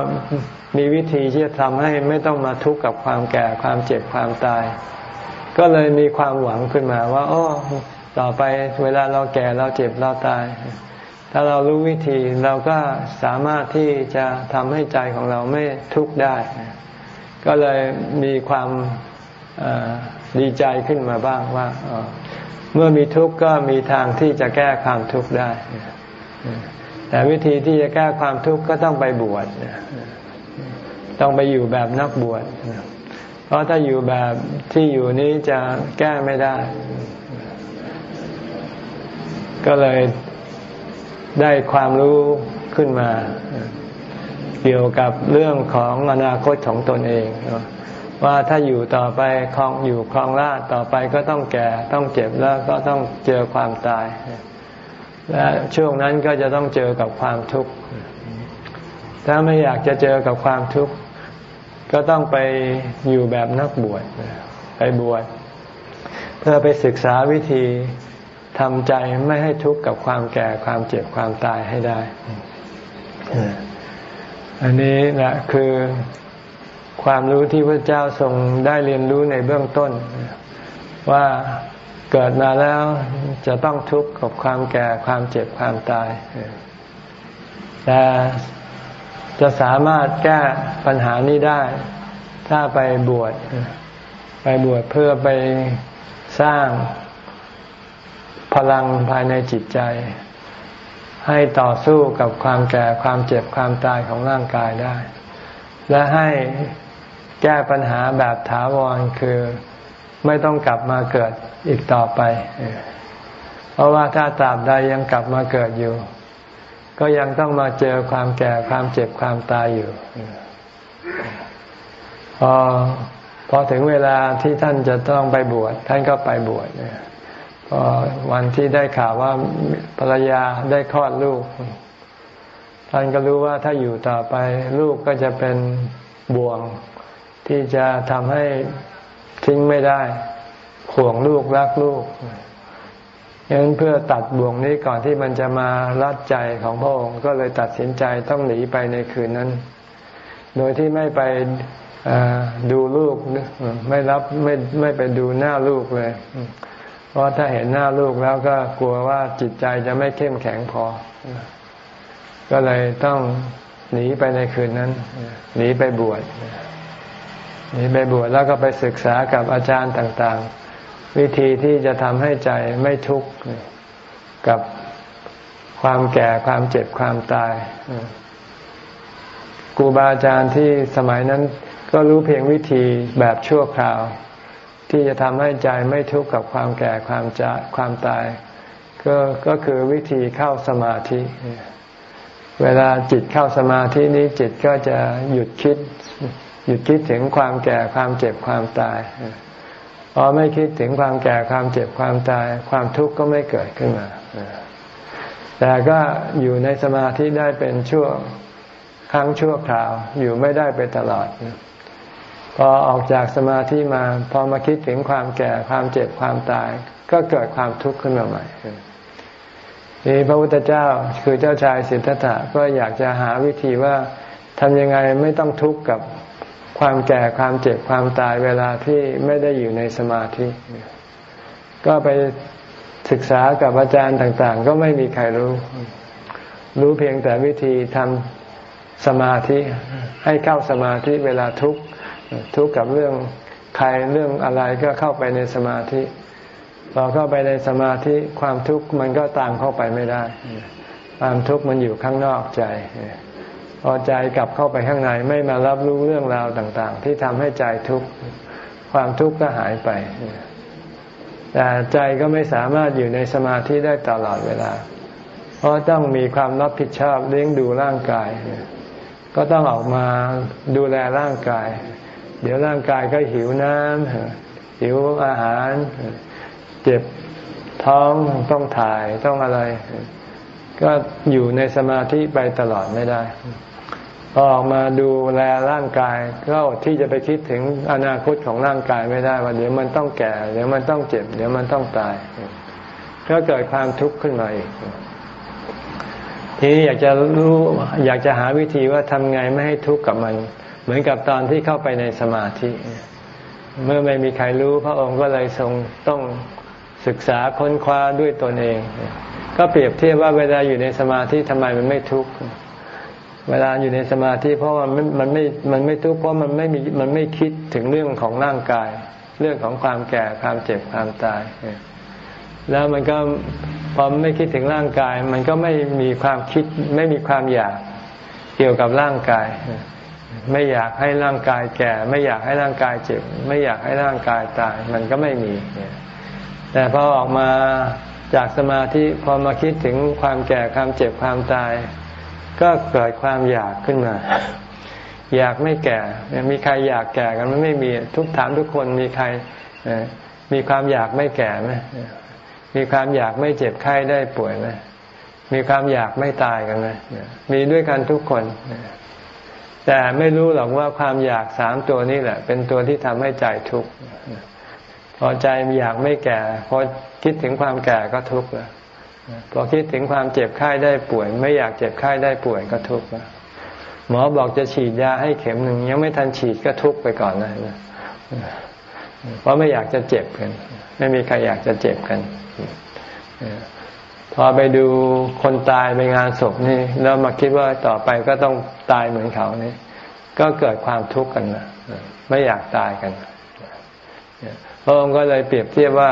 มีวิธีที่จะทำให้ไม่ต้องมาทุกข์กับความแก่ความเจ็บความตาย ก็เลยมีความหวังขึ้นมาว่าอ้ต่อไปเวลาเราแก่เราเจ็บเราตาย ถ้าเรารู้วิธีเราก็สามารถที่จะทำให้ใจของเราไม่ทุกข์ได้ ก็เลยมีความดีใจขึ้นมาบ้างว่าเมื่อมีทุกข์ก็มีทางที่จะแก้ความทุกข์ได้ แต่วิธีที่จะแก้ความทุกข์ก็ต้องไปบวช ต้องไปอยู่แบบนักบวชเพราะถ้าอยู่แบบที่อยู่นี้จะแก้ไม่ได้ ก็เลยได้ความรู้ขึ้นมา เกี่ยวกับเรื่องของอนาคตของตนเอง ว่าถ้าอยู่ต่อไปคลองอยู่คลองลาดต่อไปก็ต้องแก่ต้องเจ็บแล้วก็ต้องเจอความตาย และช่วงนั้นก็จะต้องเจอกับความทุกข์ถ้าไม่อยากจะเจอกับความทุกข์ ก็ต้องไปอยู่แบบนักบวชไปบวชเพื่อไปศึกษาวิธีทำใจไม่ให้ทุกข์กับความแก่ความเจ็บความตายให้ได้ อันนี้แหละคือความรู้ที่พระเจ้าทรงได้เรียนรู้ในเบื้องต้น ว่าเกิดมาแล้วจะต้องทุกข์กับความแก่ความเจ็บความตายแต่ จะสามารถแก้ปัญหานี้ได้ ถ้าไปบวชไปบวชเพื่อไปสร้างพลังภายในจิตใจ ให้ต่อสู้กับความแก่ความเจ็บความตายของร่างกายได้ และให้แก้ปัญหาแบบถาวรคือไม่ต้องกลับมาเกิดอีกต่อไป เพราะว่าถ้าตราบใดยังกลับมาเกิดอยู่ ก็ยังต้องมาเจอความแก่ความเจ็บความตายอยู่ พอพอถึงเวลาที่ท่านจะต้องไปบวชท่านก็ไปบวชพอวันที่ได้ข่าวว่าภรรยาได้คลอดลูก ท่านก็รู้ว่าถ้าอยู่ต่อไปลูกก็จะเป็นบ่วงที่จะทำให้ทิ้งไม่ได้ห่วงลูกรักลูก ฉะนั้นเพื่อตัดบ่วงนี้ก่อนที่มันจะมารัดใจของพระองค์ก็เลยตัดสินใจต้องหนีไปในคืนนั้น โดยที่ไม่ไปดูลูกไม่รับไม่ไม่ไปดูหน้าลูกเลย เพราะถ้าเห็นหน้าลูกแล้วก็กลัวว่าจิตใจจะไม่เข้มแข็งพอ ก็เลยต้องหนีไปในคืนนั้น หนีไปบวชหนีไปบวชแล้วก็ไปศึกษากับอาจารย์ต่าง ๆ วิธีที่จะทำให้ใจไม่ทุกข์กับความแก่ความเจ็บความตายครูบาอาจารย์ที่สมัยนั้นก็รู้เพียงวิธีแบบชั่วคราว ที่จะทำให้ใจไม่ทุกข์กับความแก่ความจะความตาย ก็ก็คือวิธีเข้าสมาธิ เวลาจิตเข้าสมาธินี้จิตก็จะหยุดคิด หยุดคิดถึงความแก่ความเจ็บความตาย พอไม่คิดถึงความแก่ความเจ็บความตาย ความทุกข์ก็ไม่เกิดขึ้นมา แต่ก็อยู่ในสมาธิได้เป็นช่วงครั้งชั่วคราว อยู่ไม่ได้ไปตลอด พอออกจากสมาธิมา พอมาคิดถึงความแก่ความเจ็บความตาย ก็เกิดความทุกข์ขึ้นมาใหม่นี่พระพุทธเจ้าคือเจ้าชายสิทธัตถะก็อยากจะหาวิธีว่าทำยังไงไม่ต้องทุกข์กับ ความแก่ความเจ็บความตายเวลาที่ไม่ได้อยู่ในสมาธิ ก็ไปศึกษากับอาจารย์ต่าง ๆ ก็ไม่มีใครรู้ รู้เพียงแต่วิธีทำสมาธิ ให้เข้าสมาธิเวลาทุกข์ทุกข์กับเรื่องใครเรื่องอะไรก็เข้าไปในสมาธิพอเข้าไปในสมาธิความทุกข์มันก็ตามเข้าไปไม่ได้ ความทุกข์มันอยู่ข้างนอกใจ พอใจกลับเข้าไปข้างในไม่มารับรู้เรื่องราวต่าง ๆ ที่ทำให้ใจทุกข์ความทุกข์ก็หายไปแต่ใจก็ไม่สามารถอยู่ในสมาธิได้ตลอดเวลา เพราะต้องมีความรับผิดชอบเลี้ยงดูร่างกาย ก็ต้องออกมาดูแลร่างกาย เดี๋ยวร่างกายก็หิวน้ำหิวอาหาร เจ็บท้องต้องถ่ายต้องอะไร ก็อยู่ในสมาธิไปตลอดไม่ได้ พอออกมาดูแลร่างกายก็ที่จะไปคิดถึงอนาคตของร่างกายไม่ได้ว่าเดี๋ยวมันต้องแก่ เดี๋ยวมันต้องเจ็บ เดี๋ยวมันต้องตาย ก็เกิดความทุกข์ขึ้นมาอีก ทีนี้อยากจะรู้อยากจะหาวิธีว่าทำไงไม่ให้ทุกข์กับมัน เหมือนกับตอนที่เข้าไปในสมาธิ เมื่อไม่มีใครรู้พระองค์ก็เลยทรงต้องศึกษาค้นคว้าด้วยตนเอง ก็เปรียบเทียบว่าเวลาอยู่ในสมาธิทำไมมันไม่ทุกข์ เวลาอยู่ในสมาธิเพราะมันมันไม่มันไม่ทุกข์เพราะมันไม่มีมันไม่คิดถึงเรื่องของร่างกาย เรื่องของความแก่ความเจ็บความตาย แล้วมันก็พอไม่คิดถึงร่างกาย มันก็ไม่มีความคิดไม่มีความอยากเกี่ยวกับร่างกาย ไม่อยากให้ร่างกายแก่ ไม่อยากให้ร่างกายเจ็บ ไม่อยากให้ร่างกายตาย มันก็ไม่มีแต่พอออกมาจากสมาธิพอมาคิดถึงความแก่ความเจ็บความตาย ก็เกิดความอยากขึ้นมา อยากไม่แก่มีใครอยากแก่กันมันไม่มีทุกถามทุกคนมีใครมีความอยากไม่แก่ไหมมีความอยากไม่เจ็บไข้ได้ป่วยไหมมีความอยากไม่ตายกันไหมมีด้วยกันทุกคน แต่ไม่รู้หรอกว่าความอยากสามตัวนี้แหละ เป็นตัวที่ทำให้ใจทุกข์พอใจอยากไม่แก่ พอคิดถึงความแก่ก็ทุกข์แล้ว พอคิดถึงความเจ็บไข้ได้ป่วย ไม่อยากเจ็บไข้ได้ป่วยก็ทุกข์หมอบอกจะฉีดยาให้เข็มหนึ่งยังไม่ทันฉีดก็ทุกข์ไปก่อนนะเพราะไม่อยากจะเจ็บกัน ไม่มีใครอยากจะเจ็บกันพอไปดูคนตายไปงานศพนี่แล้วมาคิดว่าต่อไปก็ต้องตายเหมือนเขานี่ก็เกิดความทุกข์กันนะไม่อยากตายกันพระองค์ก็เลยเปรียบเทียบว่า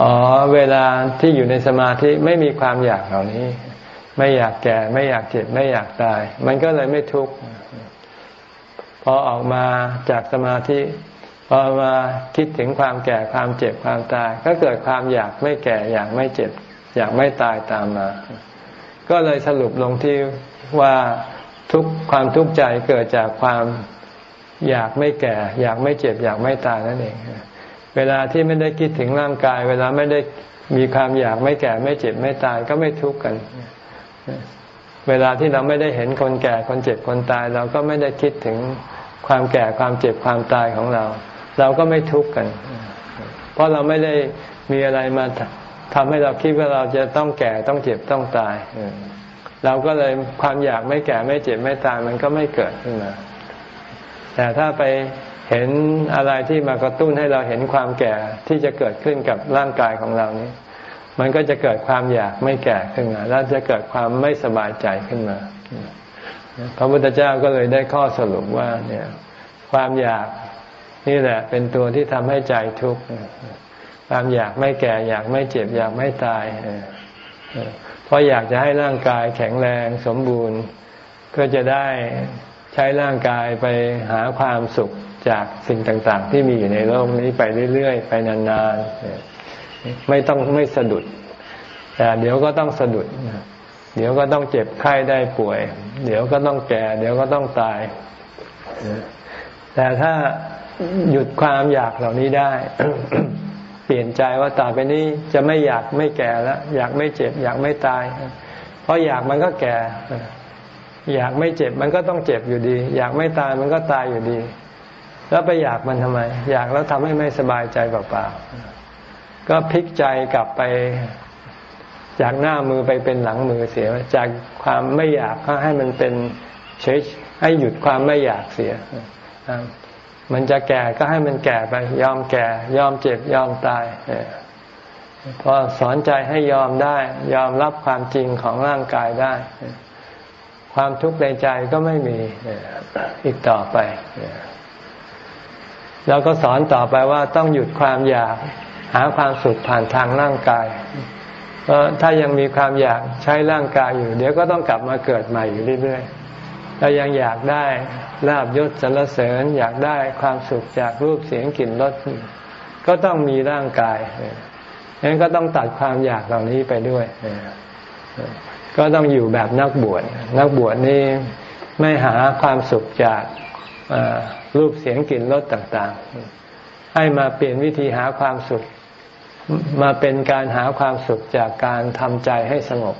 อ๋อเวลาที่อยู่ในสมาธิไม่มีความอยากเหล่านี้ ไม่อยากแก่ ไม่อยากเจ็บ ไม่อยากตาย มันก็เลยไม่ทุกข์พอออกมาจากสมาธิพอมาคิดถึงความแก่ความเจ็บความตาย ก็เกิดความอยากไม่แก่อยากไม่เจ็บ อยากไม่ตายตามมา ก็เลยสรุปลงที่ว่าทุกความทุกข์ใจเกิดจากความอยากไม่แก่ อยากไม่เจ็บ อยากไม่ตายนั่นเอง เวลาที่ไม่ได้คิดถึงร่างกาย เวลาไม่ได้มีความอยากไม่แก่ไม่เจ็บไม่ตายก็ไม่ทุกข์กัน เวลาที่เราไม่ได้เห็นคนแก่คนเจ็บคนตาย เราก็ไม่ได้คิดถึงความแก่ความเจ็บความตายของเรา เราก็ไม่ทุกข์กัน เพราะเราไม่ได้มีอะไรมาทำให้เราคิดว่าเราจะต้องแก่ต้องเจ็บต้องตายเราก็เลยความอยากไม่แก่ไม่เจ็บไม่ตายมันก็ไม่เกิดขึ้นมาแต่ถ้าไป เห็นอะไรที่มากระตุ้นให้เราเห็นความแก่ที่จะเกิดขึ้นกับร่างกายของเรานี้ มันก็จะเกิดความอยากไม่แก่ขึ้นมาแล้วจะเกิดความไม่สบายใจขึ้นมา พระพุทธเจ้าก็เลยได้ข้อสรุปว่าเนี่ยความอยากนี่แหละ เป็นตัวที่ทำให้ใจทุกข์ความอยากไม่แก่อยากไม่เจ็บอยากไม่ตายเพราะอยากจะให้ร่างกายแข็งแรงสมบูรณ์ ก็จะได้ใช้ร่างกายไปหาความสุข จากสิ่งต่างๆ ที่มีอยู่ในโลกนี้ไปเรื่อยๆ ไปนานๆ ไม่ต้องไม่สะดุด แต่เดี๋ยวก็ต้องสะดุด เดี๋ยวก็ต้องเจ็บไข้ได้ป่วย เดี๋ยวก็ต้องแก่ เดี๋ยวก็ต้องตาย แต่ถ้าหยุดความอยากเหล่านี้ได้ เปลี่ยนใจว่าต่อไปนี้จะไม่อยากไม่แก่แล้ว อยากไม่เจ็บ อยากไม่ตาย เพราะอยากมันก็แก่ อยากไม่เจ็บมันก็ต้องเจ็บอยู่ดี อยากไม่ตายมันก็ตายอยู่ดี แล้วไปอยากมันทำไม อยากแล้วทำให้ไม่สบายใจเปล่าๆก็พลิกใจกลับไป จากหน้ามือไปเป็นหลังมือเสีย จากความไม่อยากก็ให้มันเป็นเฉยให้หยุดความไม่อยากเสีย มันจะแก่ก็ให้มันแก่ไป ยอมแก่ ยอมเจ็บยอมตายพอสอนใจให้ยอมได้ ยอมรับความจริงของร่างกายได้ ความทุกข์ในใจก็ไม่มีอีกต่อไป เราก็สอนต่อไปว่าต้องหยุดความอยากหาความสุขผ่านทางร่างกายเพราะถ้ายังมีความอยากใช้ร่างกายอยู่ เดี๋ยวก็ต้องกลับมาเกิดใหม่อยู่เรื่อยๆถ้ายังอยากได้ลาบยศสรรเสริญอยากได้ความสุขจากรูปเสียงกลิ่นรสก็ต้องมีร่างกายงั้นก็ต้องตัดความอยากเหล่านี้ไปด้วย ก็ต้องอยู่แบบนักบวช นักบวชนี่ไม่หาความสุขจาก รูปเสียงกลิ่นรสต่างๆ ให้มาเปลี่ยนวิธีหาความสุข มาเป็นการหาความสุขจากการทำใจให้สงบ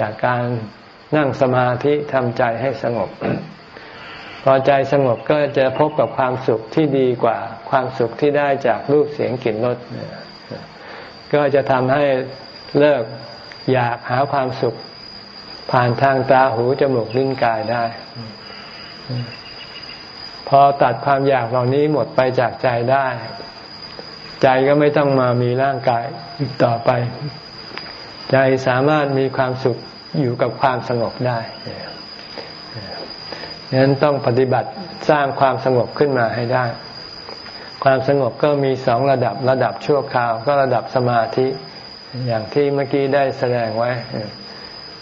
จากการนั่งสมาธิทำใจให้สงบ พอใจสงบก็จะพบกับความสุขที่ดีกว่าความสุขที่ได้จากรูปเสียงกลิ่นรสก็จะทำให้เลิกอยากหาความสุข ผ่านทางตาหูจมูกลิ้นกายได้ พอตัดความอยากเหล่านี้หมดไปจากใจได้ ใจก็ไม่ต้องมามีร่างกายอีกต่อไป ใจสามารถมีความสุขอยู่กับความสงบได้ดังนั้นต้องปฏิบัติสร้างความสงบขึ้นมาให้ได้ ความสงบก็มีสองระดับระดับชั่วคราว ก็ระดับสมาธิ อย่างที่เมื่อกี้ได้แสดงไว้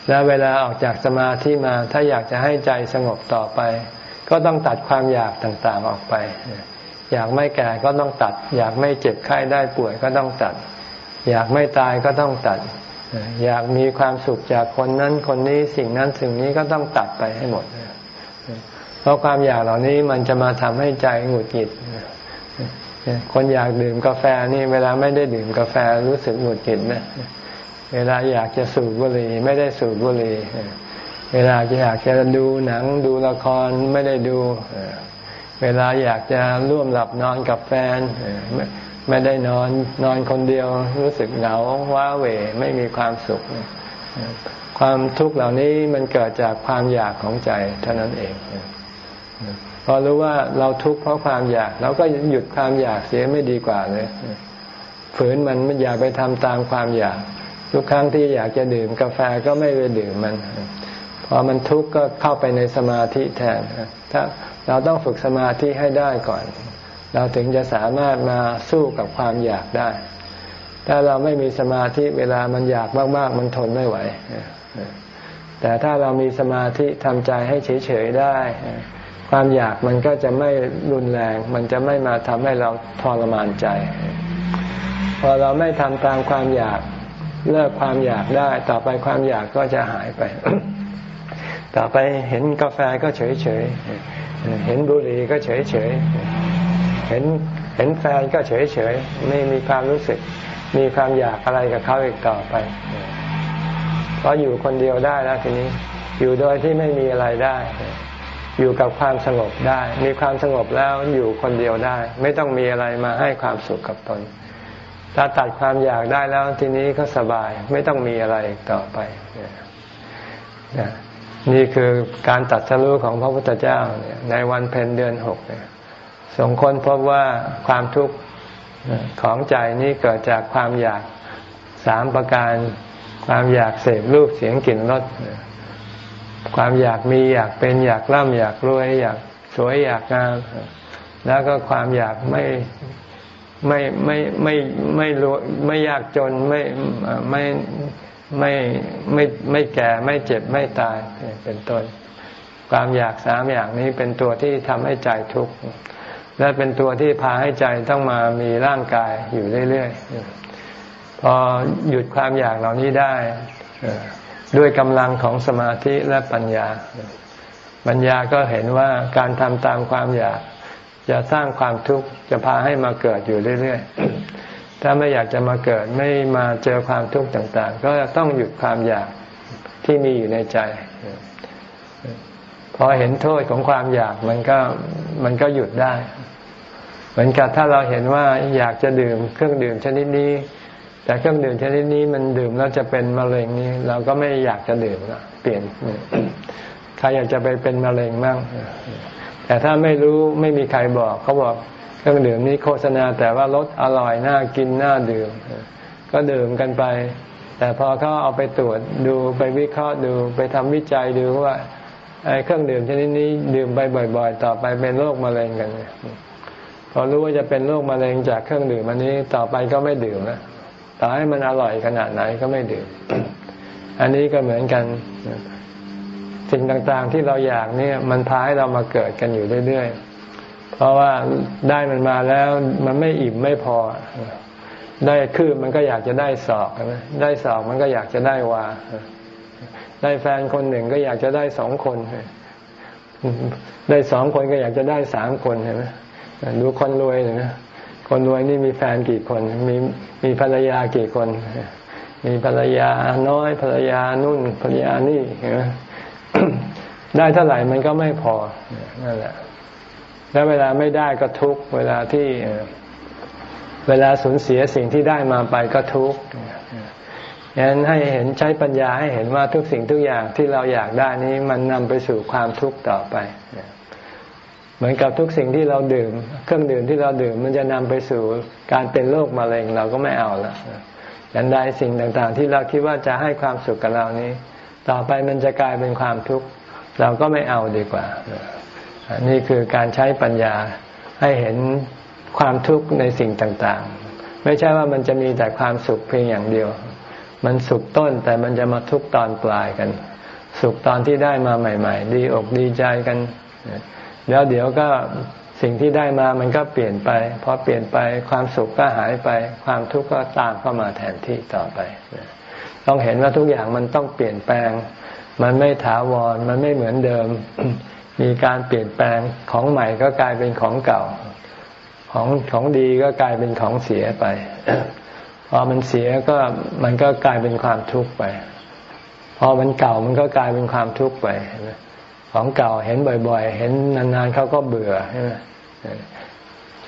แล้วเวลาออกจากสมาธิมา ถ้าอยากจะให้ใจสงบต่อไป ก็ต้องตัดความอยากต่างๆออกไป อยากไม่แก่ก็ต้องตัด อยากไม่เจ็บไข้ได้ป่วยก็ต้องตัด อยากไม่ตายก็ต้องตัด อยากมีความสุขจากคนนั้นคนนี้สิ่งนั้นสิ่งนี้ก็ต้องตัดไปให้หมด เพราะความอยากเหล่านี้มันจะมาทำให้ใจหงุดหงิดคนอยากดื่มกาแฟนี่เวลาไม่ได้ดื่มกาแฟรู้สึกหงุดหงิดนะ เวลาอยากจะสูบบุหรี่ไม่ได้สูบบุหรี่ เวลาอยากจะดูหนังดูละครไม่ได้ดู เวลาอยากจะร่วมหลับนอนกับแฟนไม่ได้นอนนอนคนเดียวรู้สึกเหงาว้าเหวไม่มีความสุข ความทุกข์เหล่านี้มันเกิดจากความอยากของใจเท่านั้นเองพอรู้ว่าเราทุกข์เพราะความอยากเราก็หยุดความอยากเสียไม่ดีกว่าเลยฝืนมันไม่อยากไปทำตามความอยาก ทุกครั้งที่อยากจะดื่มกาแฟก็ไม่ไปดื่มมัน พอมันทุกข์ก็เข้าไปในสมาธิแทนถ้าเราต้องฝึกสมาธิให้ได้ก่อน เราถึงจะสามารถมาสู้กับความอยากได้ ถ้าเราไม่มีสมาธิเวลามันอยากมากๆ มันทนไม่ไหว แต่ถ้าเรามีสมาธิทำใจให้เฉยๆได้ ความอยากมันก็จะไม่รุนแรง มันจะไม่มาทำให้เราทรมานใจ พอเราไม่ทำตามความอยากเลิกความอยากได้ ต่อไปความอยากก็จะหายไป ต่อไปเห็นกาแฟก็เฉยๆเห็นบุหรี่ก็เฉยเฉยเห็นเห็นแฟนก็เฉยเฉยไม่มีความรู้สึก มีความอยากอะไรกับเขาอีกต่อไปเพราะอยู่คนเดียวได้แล้วทีนี้ อยู่โดยที่ไม่มีอะไรได้ อยู่กับความสงบได้ มีความสงบแล้วอยู่คนเดียวได้ ไม่ต้องมีอะไรมาให้ความสุขกับตนถ้าตัดความอยากได้แล้วทีนี้ก็สบาย ไม่ต้องมีอะไรอีกต่อไปนี่ นี่คือการตัดสรู้ของพระพุทธเจ้าในวันเพ็ญเดือนหกเนี่ยสงค้นพบว่าความทุกข์ของใจนี้เกิดจากความอยากสามประการ ความอยากเสพรูปเสียงกลิ่นรสความอยากมีอยากเป็นอยากร่ำอยากรวย อยากสวยอยากงามแล้วก็ความอยากไม่ไม่ไม่ไม่ไม่รวยไม่ยากจนไม่ไม่ ไม่ไม่ไม่แก่ไม่เจ็บไม่ตายเป็นต้นความอยากสามอย่างนี้เป็นตัวที่ทำให้ใจทุกข์และเป็นตัวที่พาให้ใจต้องมามีร่างกายอยู่เรื่อยๆ พอหยุดความอยากเหล่านี้ได้ด้วยกำลังของสมาธิและปัญญา ปัญญาก็เห็นว่าการทำตามความอยาก จะสร้างความทุกข์จะพาให้มาเกิดอยู่เรื่อยๆ ถ้าไม่อยากจะมาเกิดไม่มาเจอความทุกข์ต่าง ๆ ก็ต้องหยุดความอยากที่มีอยู่ในใจพอเห็นโทษของความอยากมันก็มันก็หยุดได้ เหมือนกับถ้าเราเห็นว่าอยากจะดื่มเครื่องดื่มชนิดนี้ แต่เครื่องดื่มชนิดนี้มันดื่มแล้วจะเป็นมะเร็งนี้ เราก็ไม่อยากจะดื่มละเปลี่ยนใครอยากจะไปเป็นมะเร็งบ้างแต่ถ้าไม่รู้ไม่มีใครบอกเขาบอก เครื่องดื่มนี้โฆษณาแต่ว่ารสอร่อยน่ากินน่าดื่ม ก็ดื่มกันไป แต่พอเขาเอาไปตรวจดูไปวิเคราะห์ดูไปทำวิจัยดูว่าไอ้เครื่องดื่มชนิดนี้ดื่มไปบ่อย ๆ ต่อไปเป็นโรคมะเร็งกันพอรู้ว่าจะเป็นโรคมะเร็งจากเครื่องดื่มอันนี้ต่อไปก็ไม่ดื่มแล้วต่อให้มันอร่อยขนาดไหนก็ไม่ดื่ม อันนี้ก็เหมือนกัน สิ่งต่างๆที่เราอยากเนี่ย มันพาให้เรามาเกิดกันอยู่เรื่อยๆ เพราะว่าได้มันมาแล้วมันไม่อิ่มไม่พอ ได้คือมันก็อยากจะได้สอกนะได้สอกมันก็อยากจะได้วา ได้แฟนคนหนึ่งก็อยากจะได้สองคน ได้สองคนก็อยากจะได้สามคนเห็นไหมดูคนรวยนะคนรวยนี่มีแฟนกี่คน มีมีภรรยากี่คน มีภรรยาน้อยภรรยานุ่นภรรยานี่เห็นไหมได้เท่าไหร่มันก็ไม่พอนั่นแหละ แล้วเวลาไม่ได้ก็ทุกเวลาที่เวลาสูญเสียสิ่งที่ได้มาไปก็ทุกข์ฉะนั้นให้เห็นใช้ปัญญาให้เห็นว่าทุกสิ่งทุกอย่างที่เราอยากได้นี้มันนำไปสู่ความทุกข์ต่อไป เหมือนกับทุกสิ่งที่เราดื่ม เครื่องดื่มที่เราดื่มมันจะนำไปสู่การเป็นโรคมะเร็งเราก็ไม่เอาล้วยันใดสิ่งต่างๆ ที่เราคิดว่าจะให้ความสุขกับเรานี้ ต่อไปมันจะกลายเป็นความทุกข์เราก็ไม่เอาดีกว่า นี่คือการใช้ปัญญาให้เห็นความทุกข์ในสิ่งต่างๆ ไม่ใช่ว่ามันจะมีแต่ความสุขเพียงอย่างเดียว มันสุขต้นแต่มันจะมาทุกตอนปลายกัน สุขตอนที่ได้มาใหม่ ๆ ดีอกดีใจกัน แล้วเดี๋ยวก็สิ่งที่ได้มามันก็เปลี่ยนไปพอเปลี่ยนไปความสุขก็หายไป ความทุกข์ก็ตามเข้ามาแทนที่ต่อไป ต้องเห็นว่าทุกอย่างมันต้องเปลี่ยนแปลง มันไม่ถาวรมันไม่เหมือนเดิม มีการเปลี่ยนแปลงของใหม่ก็กลายเป็นของเก่า ของของดีก็กลายเป็นของเสียไป พอมันเสียก็มันก็กลายเป็นความทุกข์ไป พอมันเก่ามันก็กลายเป็นความทุกข์ไป ของเก่าเห็นบ่อย ๆ เห็นนานๆเขาก็เบื่อใช่ไหม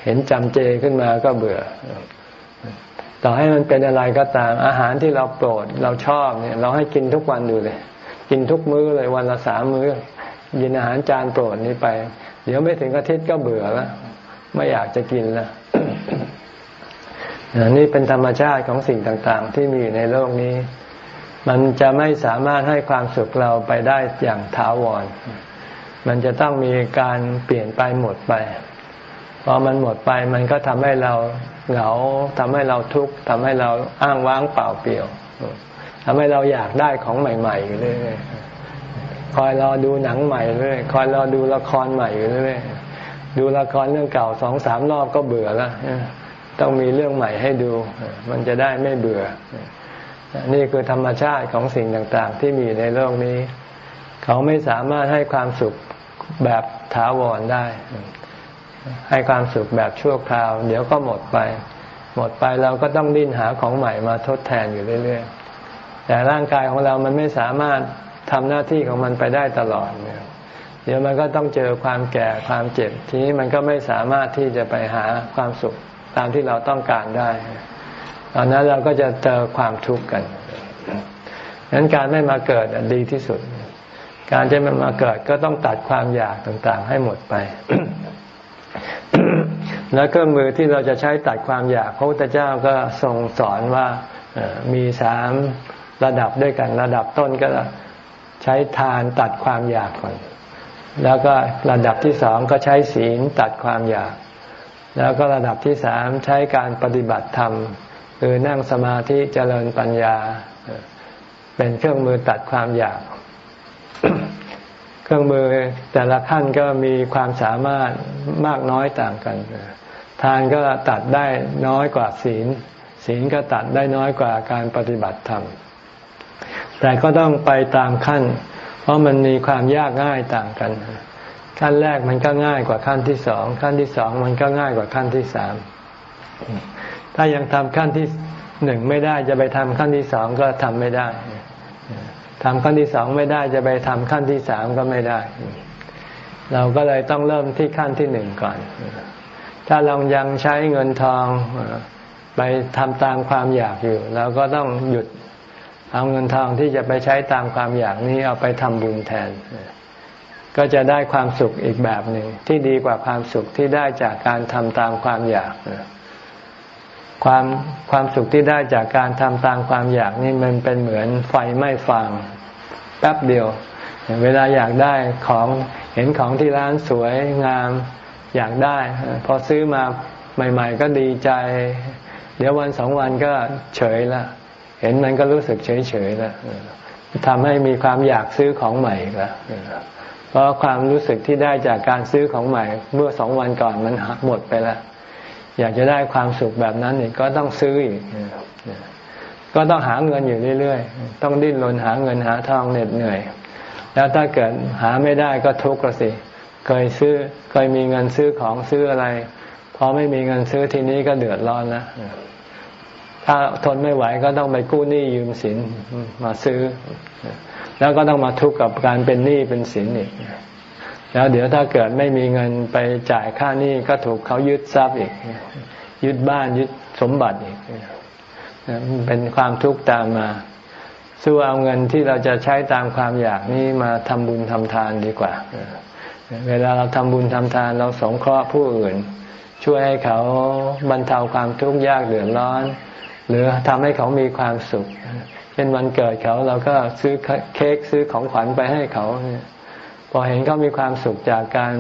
เห็นจำเจขึ้นมาก็เบื่อ ต่อให้มันเป็นอะไรก็ตาม อาหารที่เราโปรดเราชอบเนี่ย เราให้กินทุกวันดูเลย กินทุกมื้อเลยวันละสามมื้อ ยินอาหารจานโปรดนี้ไป เดี๋ยวไม่ถึงอาทิตย์ก็เบื่อแล้วไม่อยากจะกินแล้วนี่เป็นธรรมชาติของสิ่งต่างๆ ที่มีอยู่ในโลกนี้ มันจะไม่สามารถให้ความสุขเราไปได้อย่างถาวร มันจะต้องมีการเปลี่ยนไปหมดไปพอมันหมดไปมันก็ทำให้เราเหงาทำให้เราทุกข์ทำให้เราอ้างว้างเปล่าเปลี่ยวทำให้เราอยากได้ของใหม่ๆอยู่เรื่อยๆ คอยรอดูหนังใหม่เรื่อยคอยรอดูละครใหม่อยู่เรื่อยดูละครเรื่องเก่าสองสามรอบก็เบื่อแล้วต้องมีเรื่องใหม่ให้ดู มันจะได้ไม่เบื่อ นี่คือธรรมชาติของสิ่งต่างๆ ที่มีในโลกนี้ เขาไม่สามารถให้ความสุขแบบถาวรได้ ให้ความสุขแบบชั่วคราว เดี๋ยวก็หมดไป หมดไปเราก็ต้องดิ้นหาของใหม่มาทดแทนอยู่เรื่อยๆแต่ร่างกายของเรามันไม่สามารถ ทำหน้าที่ของมันไปได้ตลอดเนี่ยเดี๋ยวมันก็ต้องเจอความแก่ความเจ็บ ทีนี้มันก็ไม่สามารถที่จะไปหาความสุขตามที่เราต้องการได้ตอนนั้นเราก็จะเจอความทุกข์กันงนั้นการไม่มาเกิดดีที่สุด การจะไม่มาเกิดก็ต้องตัดความอยากต่างๆ ให้หมดไป แล้วเครื่องมือที่เราจะใช้ตัดความอยากพระพุทธเจ้าก็ทรงสอนว่ามีสามระดับด้วยกัน ระดับต้นก็ ใช้ทานตัดความอยากก่อน แล้วก็ระดับที่สองก็ใช้ศีลตัดความอยาก แล้วก็ระดับที่สามใช้การปฏิบัติธรรมคือนั่งสมาธิเจริญปัญญา เป็นเครื่องมือตัดความอยาก เครื่องมือแต่ละขั้นก็มีความสามารถมากน้อยต่างกัน ทานก็ตัดได้น้อยกว่าศีล ศีลก็ตัดได้น้อยกว่าการปฏิบัติธรรม แต่ก็ต้องไปตามขั้น เพราะมันมีความยากง่ายต่างกัน ขั้นแรกมันก็ง่ายกว่าขั้นที่สองขั้นที่สองมันก็ง่ายกว่าขั้นที่สามถ้ายังทำขั้นที่หนึ่งไม่ได้จะไปทำขั้นที่สองก็ทำไม่ได้ทำขั้นที่สองไม่ได้จะไปทำขั้นที่สามก็ไม่ได้ เราก็เลยต้องเริ่มที่ขั้นที่หนึ่งก่อน ถ้าเรายังใช้เงินทองไปทำตามความอยากอยู่เราก็ต้องหยุด เอาเงินทองที่จะไปใช้ตามความอยากนี้เอาไปทำบุญแทน ก็จะได้ความสุขอีกแบบหนึ่งที่ดีกว่าความสุขที่ได้จากการทำตามความอยากความความสุขที่ได้จากการทำตามความอยากนี่มันเป็นเหมือนไฟไหม้ฟางแป๊บเดียว เวลาอยากได้ของเห็นของที่ร้านสวยงามอยากได้ พอซื้อมาใหม่ ๆ ก็ดีใจ เดี๋ยววันสองวันก็เฉยละ เห็นมันก็รู้สึกเฉยๆแล้วทำให้มีความอยากซื้อของใหม่แล้วเพราะความรู้สึกที่ได้จากการซื้อของใหม่ เมื่อสองวันก่อนมันหมดไปแล้ว อยากจะได้ความสุขแบบนั้นอีกก็ต้องซื้ออีกก็ต้องหาเงินอยู่เรื่อยๆ ต้องดิ้นรนหาเงินหาทองเหน็ดเหนื่อย แล้วถ้าเกิดหาไม่ได้ก็ทุกข์สิ เคยซื้อเคยมีเงินซื้อของซื้ออะไร พอไม่มีเงินซื้อทีนี้ก็เดือดร้อนแล้ว ถ้าทนไม่ไหวก็ต้องไปกู้หนี้ยืมสินมาซื้อ แล้วก็ต้องมาทุกข์กับการเป็นหนี้เป็นสินอีกแล้วเดี๋ยวถ้าเกิดไม่มีเงินไปจ่ายค่าหนี้ก็ถูกเขายึดทรัพย์อีก ยึดบ้านยึดสมบัติอีกเป็นความทุกข์ตามมา สู้เอาเงินที่เราจะใช้ตามความอยากนี้มาทำบุญทำทานดีกว่า เวลาเราทำบุญทำทานเราสงเคราะห์ผู้อื่น ช่วยให้เขาบรรเทาความทุกข์ยากเดือดร้อน หรือทำให้เขามีความสุขเช่นวันเกิดเขาเราก็ซื้อเค้กซื้อของขวัญไปให้เขา พอเห็นเขามีความสุขจากการ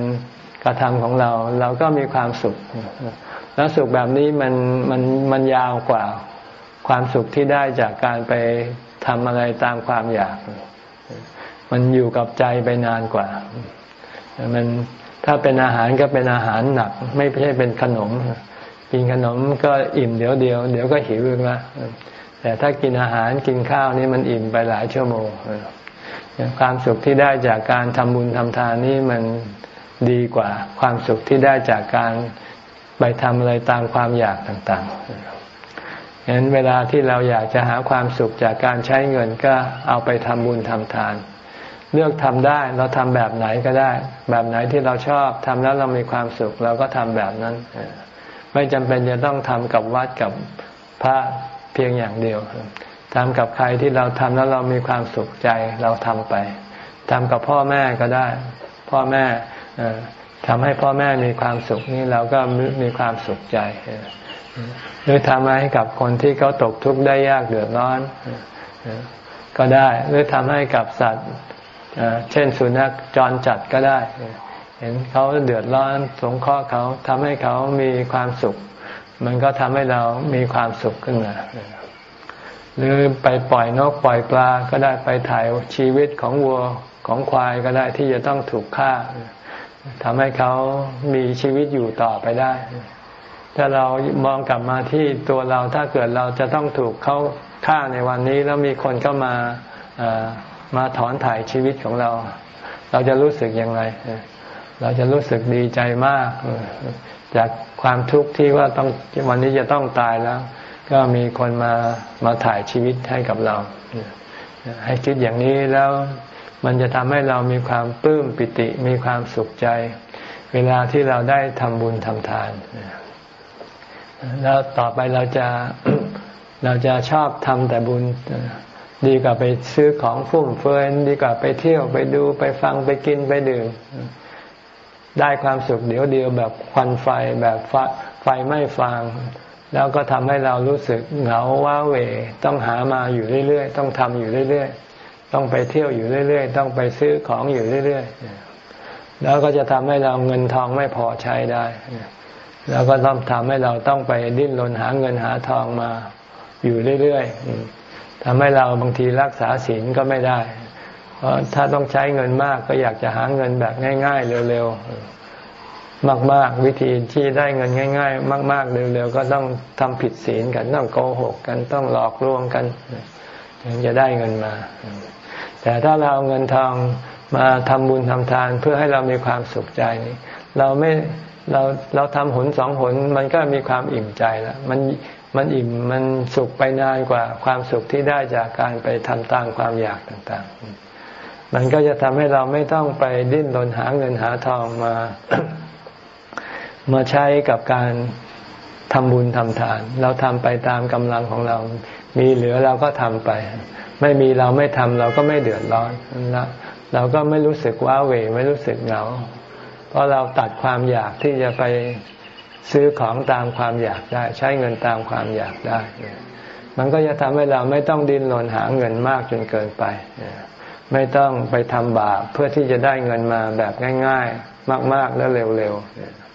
กระทำของเรา เราก็มีความสุข แล้วสุขแบบนี้มันมันมันยาวกว่าความสุขที่ได้จากการไปทำอะไรตามความอยาก มันอยู่กับใจไปนานกว่า มันถ้าเป็นอาหารก็เป็นอาหารหนัก ไม่ใช่เป็นขนม กินขนมก็อิ่มเดี๋ยวเดียว เดี๋ยวก็หิวอีกละแต่ถ้ากินอาหารกินข้าวนี่มันอิ่มไปหลายชั่วโมงความสุขที่ได้จากการทำบุญทำทานนี่มันดีกว่าความสุขที่ได้จากการไปทำอะไรตามความอยากต่างๆฉะนั้นเวลาที่เราอยากจะหาความสุขจากการใช้เงินก็เอาไปทำบุญทำทาน เลือกทำได้เราทำแบบไหนก็ได้ แบบไหนที่เราชอบทำแล้วเรามีความสุขเราก็ทำแบบนั้น ไม่จำเป็นจะต้องทำกับวัดกับพระเพียงอย่างเดียวทำกับใครที่เราทำแล้วเรามีความสุขใจเราทำไปทำกับพ่อแม่ก็ได้ พ่อแม่ทำให้พ่อแม่มีความสุขนี่เราก็มีความสุขใจหรือทำให้กับคนที่เขาตกทุกข์ได้ยากเดือดร้อนก็ได้ หรือทำให้กับสัตว์เช่นสุนัขจรจัดก็ได้ เห็นเขาเดือดร้อนสงเคราะห์เขาทำให้เขามีความสุข มันก็ทำให้เรามีความสุขขึ้นมาหรือไปปล่อยนกปล่อยปลาก็ได้ไปถ่ายชีวิตของวัวของควายก็ได้ที่จะต้องถูกฆ่าทำให้เขามีชีวิตอยู่ต่อไปได้ ถ้าเรามองกลับมาที่ตัวเราถ้าเกิดเราจะต้องถูกเขาฆ่าในวันนี้แล้วมีคนเข้ามามาถอนถ่ายชีวิตของเรา เราจะรู้สึกยังไง เราจะรู้สึกดีใจมาก จากความทุกข์ที่ว่าต้องวันนี้จะต้องตายแล้ว ก็มีคนมามาถ่ายชีวิตให้กับเรา ให้คิดอย่างนี้แล้วมันจะทำให้เรามีความปลื้มปิติ มีความสุขใจ เวลาที่เราได้ทำบุญทำทาน แล้วต่อไปเราจะเราจะชอบทำแต่บุญดีกว่าไปซื้อของฟุ่มเฟือยดีกว่าไปเที่ยวไปดูไปฟังไปกินไปดื่ม ได้ความสุขเดียวเดียวแบบควันไฟแบบไฟไม่ฟาง แล้วก็ทำให้เรารู้สึกเหงาว้าเหวต้องหามาอยู่เรื่อยๆ ต้องทำอยู่เรื่อยๆ ต้องไปเที่ยวอยู่เรื่อยๆ ต้องไปซื้อของอยู่เรื่อยๆ แล้วก็จะทำให้เราเงินทองไม่พอใช้ได้ แล้วก็ต้องทำให้เราต้องไปดิ้นรนหาเงินหาทองมาอยู่เรื่อยๆทำให้เราบางทีรักษาศีลก็ไม่ได้ เพราะถ้าต้องใช้เงินมากก็อยากจะหาเงินแบบง่าย ๆ เร็วๆ มากๆ วิธีที่ได้เงินง่าย ๆ มาก ๆ เร็วๆ ก็ต้องทำผิดศีลกันต้องโกหกกันต้องหลอกลวงกันถึงจะได้เงินมา แต่ถ้าเราเอาเงินทองมาทำบุญทำทานเพื่อให้เรามีความสุขใจนี่เราไม่เราเราทำหนสองหนมันก็มีความอิ่มใจแล้วมันมันอิ่มมันสุขไปนานกว่าความสุขที่ได้จากการไปทำตามความอยากต่าง ๆ มันก็จะทำให้เราไม่ต้องไปดิ้นรนหาเงินหาทองมา มาใช้กับการทำบุญทำทาน เราทำไปตามกำลังของเรา มีเหลือเราก็ทำไป ไม่มีเราไม่ทำเราก็ไม่เดือดร้อนนะเราก็ไม่รู้สึกว้าเหวไม่รู้สึกเหงา เพราะเราตัดความอยากที่จะไปซื้อของตามความอยากได้ ใช้เงินตามความอยากได้ มันก็จะทำให้เราไม่ต้องดิ้นรนหาเงินมากจนเกินไป ไม่ต้องไปทำบาปเพื่อที่จะได้เงินมาแบบง่าย ๆ มาก ๆ แล้วเร็ว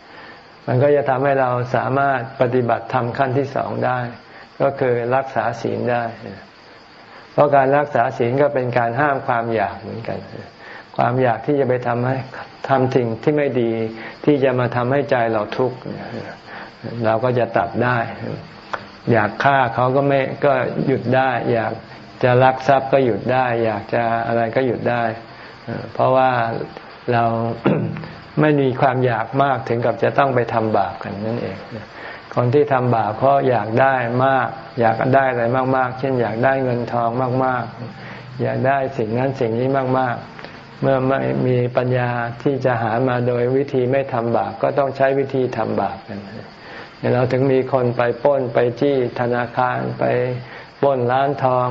ๆ มันก็จะทำให้เราสามารถปฏิบัติธรรมขั้นที่สองได้ ก็คือรักษาศีลได้ เพราะการรักษาศีลก็เป็นการห้ามความอยากเหมือนกัน ความอยากที่จะไปทำให้ทำสิ่งที่ไม่ดีที่จะมาทำให้ใจเราทุกข์เราก็จะตัดได้ อยากฆ่าเขาก็ไม่ก็หยุดได้ อยาก จะลักทรัพย์ก็หยุดได้ อยากจะอะไรก็หยุดได้ เพราะว่าเราไม่มีความอยากมากถึงกับจะต้องไปทำบาปกันนั่นเอง คนที่ทำบาปเพราะอยากได้มาก อยากได้อะไรมาก ๆ เช่น อยากได้เงินทองมาก ๆ อยากได้สิ่งนั้นสิ่งนี้มาก ๆ เมื่อไม่มีปัญญาที่จะหามาโดยวิธีไม่ทำบาปก็ต้องใช้วิธีทำบาปกันเราถึงมีคนไปป้นไปจี้ธนาคารไป ป้นร้านทอง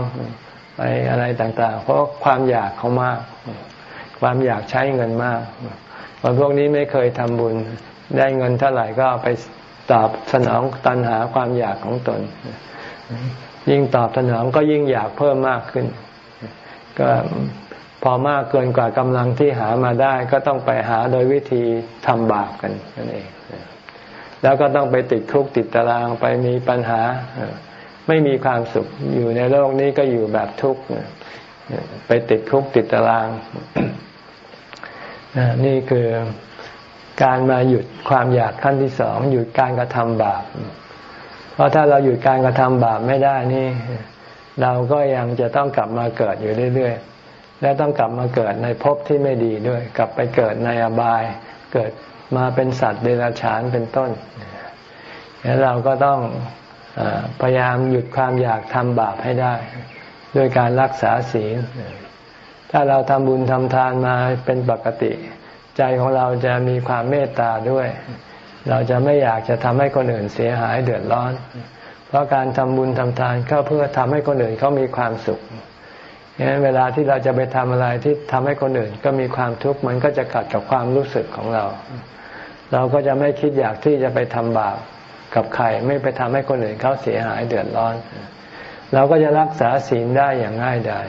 ไปอะไรต่างๆ เพราะความอยากเขามาก ความอยากใช้เงินมากคนพวกนี้ไม่เคยทำบุญ ได้เงินเท่าไหร่ก็ไปตอบสนองตันหาความอยากของตน ยิ่งตอบสนองก็ยิ่งอยากเพิ่มมากขึ้น ก็พอมากเกินกว่ากำลังที่หามาได้ก็ต้องไปหาโดยวิธีทำบาปกันนั่นเอง แล้วก็ต้องไปติดคุกติดตารางไปมีปัญหา ไม่มีความสุขอยู่ในโลกนี้ก็อยู่แบบทุกข์ไปติดคุกติดตารางนี่คือการมาหยุดความอยากขั้นที่สองหยุดการกระทำบาป เพราะถ้าเราหยุดการกระทำบาปไม่ได้นี่ เราก็ยังจะต้องกลับมาเกิดอยู่เรื่อยๆ และต้องกลับมาเกิดในภพที่ไม่ดีด้วย กลับไปเกิดในอบาย เกิดมาเป็นสัตว์เดรัจฉานเป็นต้น แล้วเราก็ต้อง พยายามหยุดความอยากทำบาปให้ได้ ด้วยการรักษาศีล ถ้าเราทำบุญทำทานมาเป็นปกติ ใจของเราจะมีความเมตตาด้วย เราจะไม่อยากจะทำให้คนอื่นเสียหายเดือดร้อน เพราะการทำบุญทำทานก็เพื่อทำให้คนอื่นเขามีความสุขงั้นเวลาที่เราจะไปทำอะไรที่ทำให้คนอื่นก็มีความทุกข์มันก็จะขัดกับความรู้สึกของเรา เราก็จะไม่คิดอยากที่จะไปทำบาป กับใครไม่ไปทำให้คนอื่นเขาเสียหายเดือดร้อน เราก็จะรักษาศีลได้อย่างง่ายดาย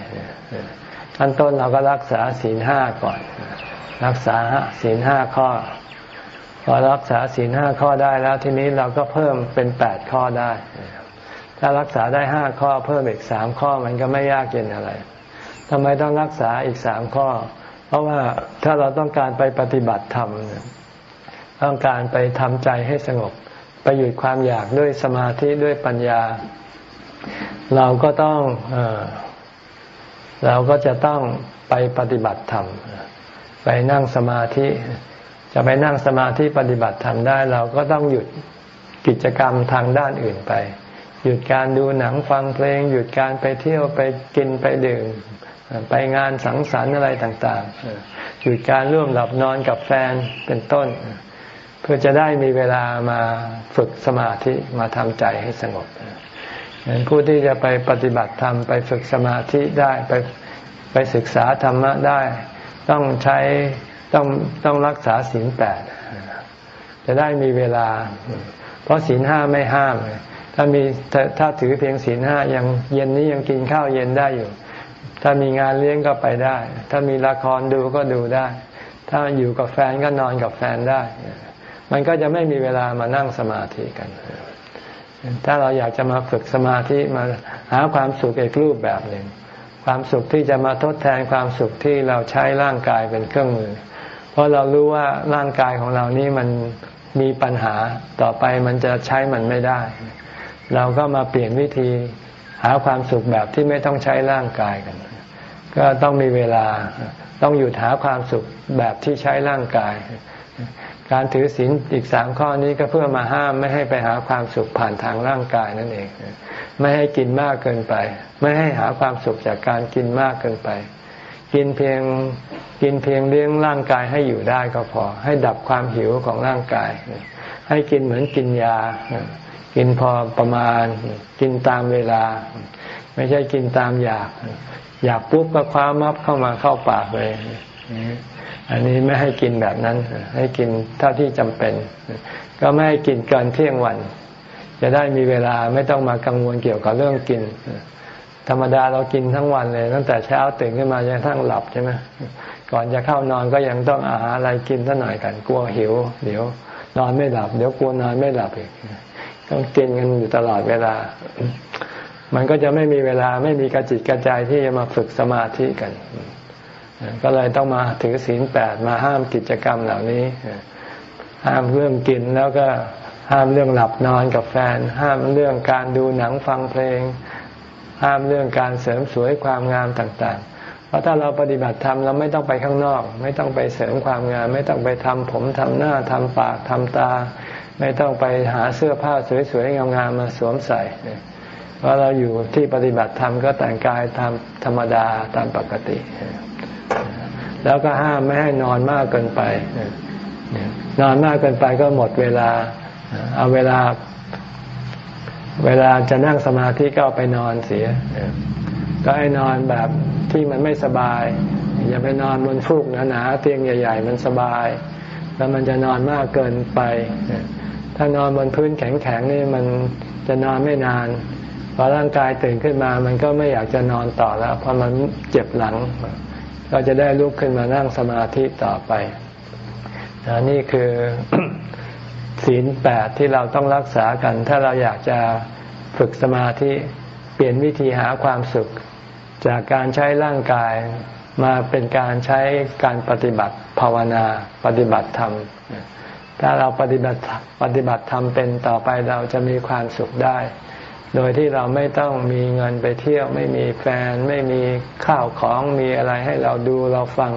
ขั้นต้นเราก็รักษาศีลห้าก่อน รักษาศีลห้าข้อ พอรักษาศีลห้าข้อได้แล้วทีนี้เราก็เพิ่มเป็นแปดข้อได้ ถ้ารักษาได้ห้าข้อเพิ่มอีกสามข้อมันก็ไม่ยากเย็นอะไรทำไมต้องรักษาอีกสามข้อ เพราะว่าถ้าเราต้องการไปปฏิบัติธรรมต้องการไปทำใจให้สงบ ไปหยุดความอยากด้วยสมาธิด้วยปัญญา เราก็ต้องเอเราก็จะต้องไปปฏิบัติธรรมไปนั่งสมาธิ จะไปนั่งสมาธิปฏิบัติธรรมได้ เราก็ต้องหยุดกิจกรรมทางด้านอื่นไป หยุดการดูหนังฟังเพลง หยุดการไปเที่ยวไปกินไปดื่ม ไปงานสังสรรค์อะไรต่างๆ หยุดการร่วมหลับนอนกับแฟนเป็นต้น พื่อจะได้มีเวลามาฝึกสมาธิมาทำใจให้สงบผู้ที่จะไปปฏิบัติธรรมไปฝึกสมาธิได้ไปไปศึกษาธรรมะได้ ต้องใช้ต้องต้องรักษาศีลแปดจะได้มีเวลา เพราะศีลห้าไม่ห้ามถ้ามีถ้าถือเพียงศีลห้ายังเย็นนี้ยังกินข้าวเย็นได้อยู่ ถ้ามีงานเลี้ยงก็ไปได้ ถ้ามีละครดูก็ดูได้ ถ้าอยู่กับแฟนก็นอนกับแฟนได้ มันก็จะไม่มีเวลามานั่งสมาธิกัน ถ้าเราอยากจะมาฝึกสมาธิมาหาความสุขอีกรูปแบบหนึ่ง ความสุขที่จะมาทดแทนความสุขที่เราใช้ร่างกายเป็นเครื่องมือ เพราะเรารู้ว่าร่างกายของเรานี้มันมีปัญหาต่อไปมันจะใช้มันไม่ได้ เราก็มาเปลี่ยนวิธีหาความสุขแบบที่ไม่ต้องใช้ร่างกายกัน ก็ต้องมีเวลาต้องหยุดหาความสุขแบบที่ใช้ร่างกาย การถือศีลอีกสามข้อนี้ก็เพื่อมาห้ามไม่ให้ไปหาความสุขผ่านทางร่างกายนั่นเอง ไม่ให้กินมากเกินไป ไม่ให้หาความสุขจากการกินมากเกินไป กินเพียงกินเพียงเลี้ยงร่างกายให้อยู่ได้ก็พอ ให้ดับความหิวของร่างกาย ให้กินเหมือนกินยา กินพอประมาณ กินตามเวลา ไม่ใช่กินตามอยาก อยากปุ๊บก็คว้ามับเข้ามาเข้าปากเลย อันนี้ไม่ให้กินแบบนั้น ให้กินเท่าที่จำเป็น ก็ไม่ให้กินเกินเที่ยงวัน จะได้มีเวลาไม่ต้องมากังวลเกี่ยวกับเรื่องกิน ธรรมดาเรากินทั้งวันเลย ตั้งแต่เช้าตื่นขึ้นมาจนทั้งหลับใช่ไหมก่อนจะเข้านอนก็ยังต้องอาหารอะไรกินสักหน่อยกันกลัวหิว เดี๋ยวนอนไม่หลับ เดี๋ยวกลัวนอนไม่หลับอีกต้องกินกันอยู่ตลอดเวลา มันก็จะไม่มีเวลาไม่มีกระจิตกระใจที่จะมาฝึกสมาธิกัน ก็เลยต้องมาถือศีลแปดมาห้ามกิจกรรมเหล่านี้ ห้ามเรื่องกินแล้วก็ห้ามเรื่องหลับนอนกับแฟน ห้ามเรื่องการดูหนังฟังเพลง ห้ามเรื่องการเสริมสวยความงามต่างๆ เพราะถ้าเราปฏิบัติธรรมเราไม่ต้องไปข้างนอก ไม่ต้องไปเสริมความงาม ไม่ต้องไปทำผมทำหน้าทำปากทำตา ไม่ต้องไปหาเสื้อผ้าสวยๆงามๆมาสวมใส่เพราะเราอยู่ที่ปฏิบัติธรรมก็แต่งกายตามธรรมดาตามปกติ แล้วก็ห้ามไม่ให้นอนมากเกินไป นอนมากเกินไปก็หมดเวลา เอาเวลา เวลาจะนั่งสมาธิก็ไปนอนเสีย ก็ให้นอนแบบที่มันไม่สบาย อย่าไปนอนบนฟูกหนาๆเตียงใหญ่ ๆ มันสบาย แล้วมันจะนอนมากเกินไป ถ้านอนบนพื้นแข็งๆนี่มันจะนอนไม่นานพอร่างกายตื่นขึ้นมา มันก็ไม่อยากจะนอนต่อแล้วเพราะมันเจ็บหลัง ก็จะได้ลุกขึ้นมานั่งสมาธิต่อไปนนี่คือศีลแปดที่เราต้องรักษากัน ถ้าเราอยากจะฝึกสมาธิเปลี่ยนวิธีหาความสุข จากการใช้ร่างกายมาเป็นการใช้การปฏิบัติภาวนา ปฏิบัติธรรม ถ้าเราปฏิบัติปฏิบัติธรรมเป็นต่อไปเราจะมีความสุขได้ โดยที่เราไม่ต้องมีเงินไปเที่ยว ไม่มีแฟน ไม่มีข้าวของมีอะไรให้เราดูเราฟัง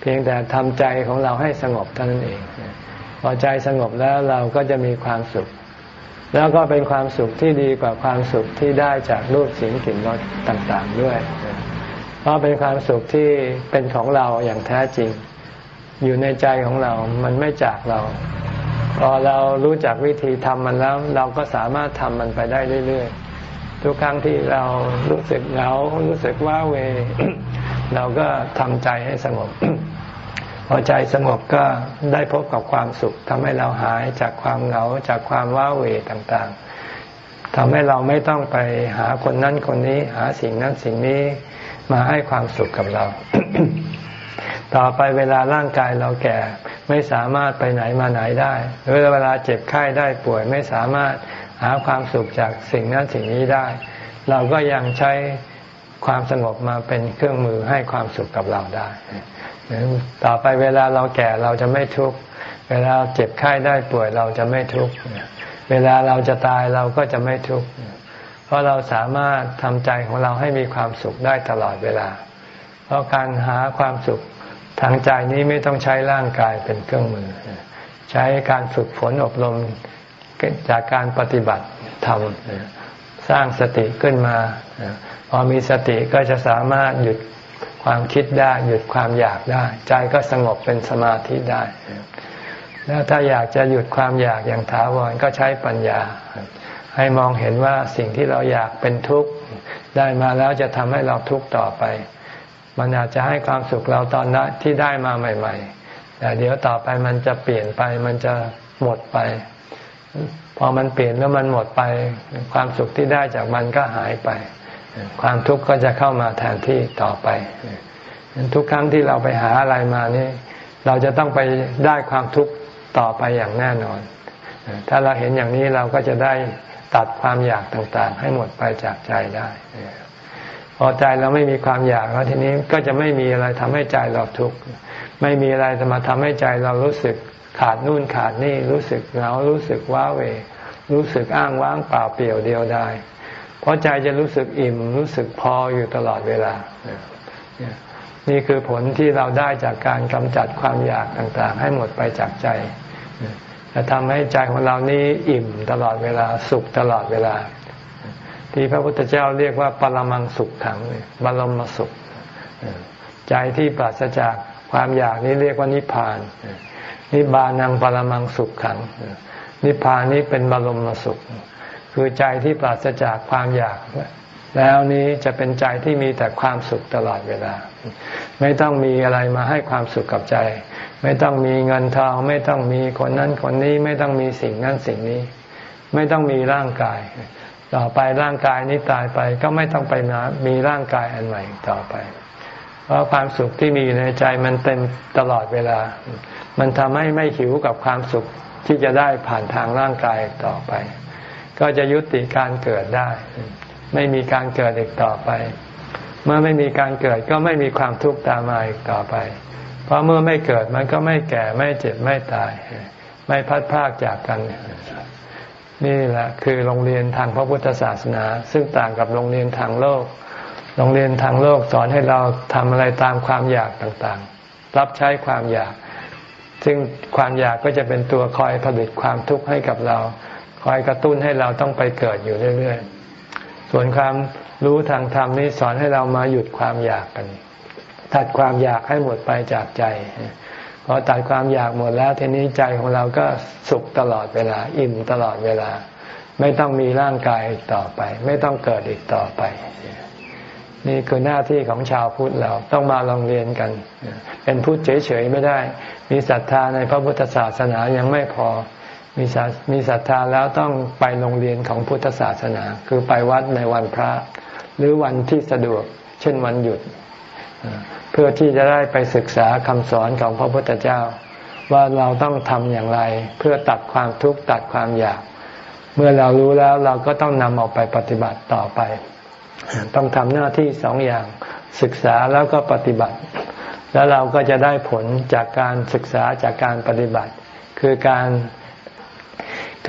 เพียงแต่ทำใจของเราให้สงบเท่านั้นเอง พอใจสงบแล้วเราก็จะมีความสุข แล้วก็เป็นความสุขที่ดีกว่าความสุขที่ได้จากรูปเสียงกลิ่นรสต่างๆด้วย เพราะเป็นความสุขที่เป็นของเราอย่างแท้จริง อยู่ในใจของเรา มันไม่จากเรา พอเรารู้จักวิธีทำมันแล้ว เราก็สามารถทำมันไปได้เรื่อยๆ ทุกครั้งที่เรารู้สึกเหงารู้สึกว้าเว เราก็ทำใจให้สงบ พอใจสงบก็ได้พบกับความสุขทำให้เราหายจากความเหงาจากความว้าเวต่างๆทำให้เราไม่ต้องไปหาคนนั้นคนนี้ หาสิ่งนั้นสิ่งนี้มาให้ความสุขกับเรา ต่อไปเวลาร่างกายเราแก่ ไม่สามารถไปไหนมาไหนได้หรือเวลาเจ็บไข้ได้ป่วยไม่สามารถหาความสุขจากสิ่งนั้นสิ่งนี้ได้ เราก็ยังใช้ความสงบมาเป็นเครื่องมือให้ความสุขกับเราได้ ต่อไปเวลาเราแก่เราจะไม่ทุกข์เวลาเจ็บไข้ได้ป่วยเราจะไม่ทุกข์เวลาเราจะตายเราก็จะไม่ทุกข์เพราะเราสามารถทำใจของเราให้มีความสุขได้ตลอดเวลา เพราะการหาความสุข ทางใจนี้ไม่ต้องใช้ร่างกายเป็นเครื่องมือ ใช้การฝึกฝนอบรมจากการปฏิบัติทำสร้างสติขึ้นมา พอมีสติก็จะสามารถหยุดความคิดได้ หยุดความอยากได้ ใจก็สงบเป็นสมาธิได้ แล้วถ้าอยากจะหยุดความอยากอย่างถาวรก็ใช้ปัญญา ให้มองเห็นว่าสิ่งที่เราอยากเป็นทุกข์ ได้มาแล้วจะทำให้เราทุกข์ต่อไป มันอาจจะให้ความสุขเราตอนนั้นที่ได้มาใหม่ ๆ แต่เดี๋ยวต่อไปมันจะเปลี่ยนไปมันจะหมดไป พอมันเปลี่ยนแล้วมันหมดไป ความสุขที่ได้จากมันก็หายไป ความทุกข์ก็จะเข้ามาแทนที่ต่อไปทุกครั้งที่เราไปหาอะไรมานี่ เราจะต้องไปได้ความทุกข์ต่อไปอย่างแน่นอน ถ้าเราเห็นอย่างนี้เราก็จะได้ตัดความอยากต่างๆ ให้หมดไปจากใจได้ อใจเราไม่มีความอยากแล้วทีนี้ก็จะไม่มีอะไรทำให้ใจเราทุกข์ไม่มีอะไรจะมาทำให้ใจเรารู้สึกขาดนู่นขาดนี่รู้สึกเหงารู้สึกว้าเว รู้สึกอ้างว้างเปล่าเปลี่ยวเดียวได้ เพราะใจจะรู้สึกอิ่มรู้สึกพออยู่ตลอดเวลา นี่คือผลที่เราได้จากการกำจัดความอยากต่างๆ ให้หมดไปจากใจจะทำให้ใจของเรานี้อิ่มตลอดเวลาสุขตลอดเวลา ที่พระพุทธเจ้าเรียกว่าปรมังสุขขังบรมสุข ใจที่ปราศจากความอยากนี้เรียกว่านิพพาน นิบานังปรมังสุขขัง นิพพานนี้เป็นบรมสุข คือใจที่ปราศจากความอยาก แล้วนี้จะเป็นใจที่มีแต่ความสุขตลอดเวลา ไม่ต้องมีอะไรมาให้ความสุขกับใจ ไม่ต้องมีเงินทอง ไม่ต้องมีคนนั้นคนนี้ ไม่ต้องมีสิ่งนั้นสิ่งนี้ ไม่ต้องมีร่างกาย ต่อไปร่างกายนี้ตายไปก็ไม่ต้องไปนะมีร่างกายอันใหม่ต่อไป เพราะความสุขที่มีอยู่ในใจมันเต็มตลอดเวลา มันทำให้ไม่หิวกับความสุขที่จะได้ผ่านทางร่างกายต่อไป ก็จะยุติการเกิดได้ ไม่มีการเกิดอีกต่อไป เมื่อไม่มีการเกิดก็ไม่มีความทุกข์ตามมาอีกต่อไป เพราะเมื่อไม่เกิดมันก็ไม่แก่ไม่เจ็บไม่ตาย ไม่พัดพากจากกัน นี่แหละคือโรงเรียนทางพระพุทธศาสนา ซึ่งต่างกับโรงเรียนทางโลก โรงเรียนทางโลกสอนให้เราทำอะไรตามความอยากต่างๆ รับใช้ความอยาก ซึ่งความอยากก็จะเป็นตัวคอยผลิตความทุกข์ให้กับเรา คอยกระตุ้นให้เราต้องไปเกิดอยู่เรื่อยๆ ส่วนความรู้ทางธรรมนี้สอนให้เรามาหยุดความอยากกัน ตัดความอยากให้หมดไปจากใจ พอตัดความอยากหมดแล้วทีนี้ใจของเราก็สุขตลอดเวลา อิ่มตลอดเวลา ไม่ต้องมีร่างกายต่อไป ไม่ต้องเกิดอีกต่อไป นี่คือหน้าที่ของชาวพุทธเราต้องมาลองเรียนกัน เป็นพุทธเฉยๆไม่ได้ มีศรัทธาในพระพุทธศาสนายังไม่พอมีมีศรัทธาแล้วต้องไปโรงเรียนของพุทธศาสนา คือไปวัดในวันพระ หรือวันที่สะดวก เช่นวันหยุด เพื่อที่จะได้ไปศึกษาคำสอนของพระพุทธเจ้า ว่าเราต้องทำอย่างไร เพื่อตัดความทุกข์ตัดความอยาก เมื่อเรารู้แล้วเราก็ต้องนำออกไปปฏิบัติต่อไป ต้องทำหน้าที่สองอย่างศึกษาแล้วก็ปฏิบัติ แล้วเราก็จะได้ผลจากการศึกษาจากการปฏิบัติ คือการ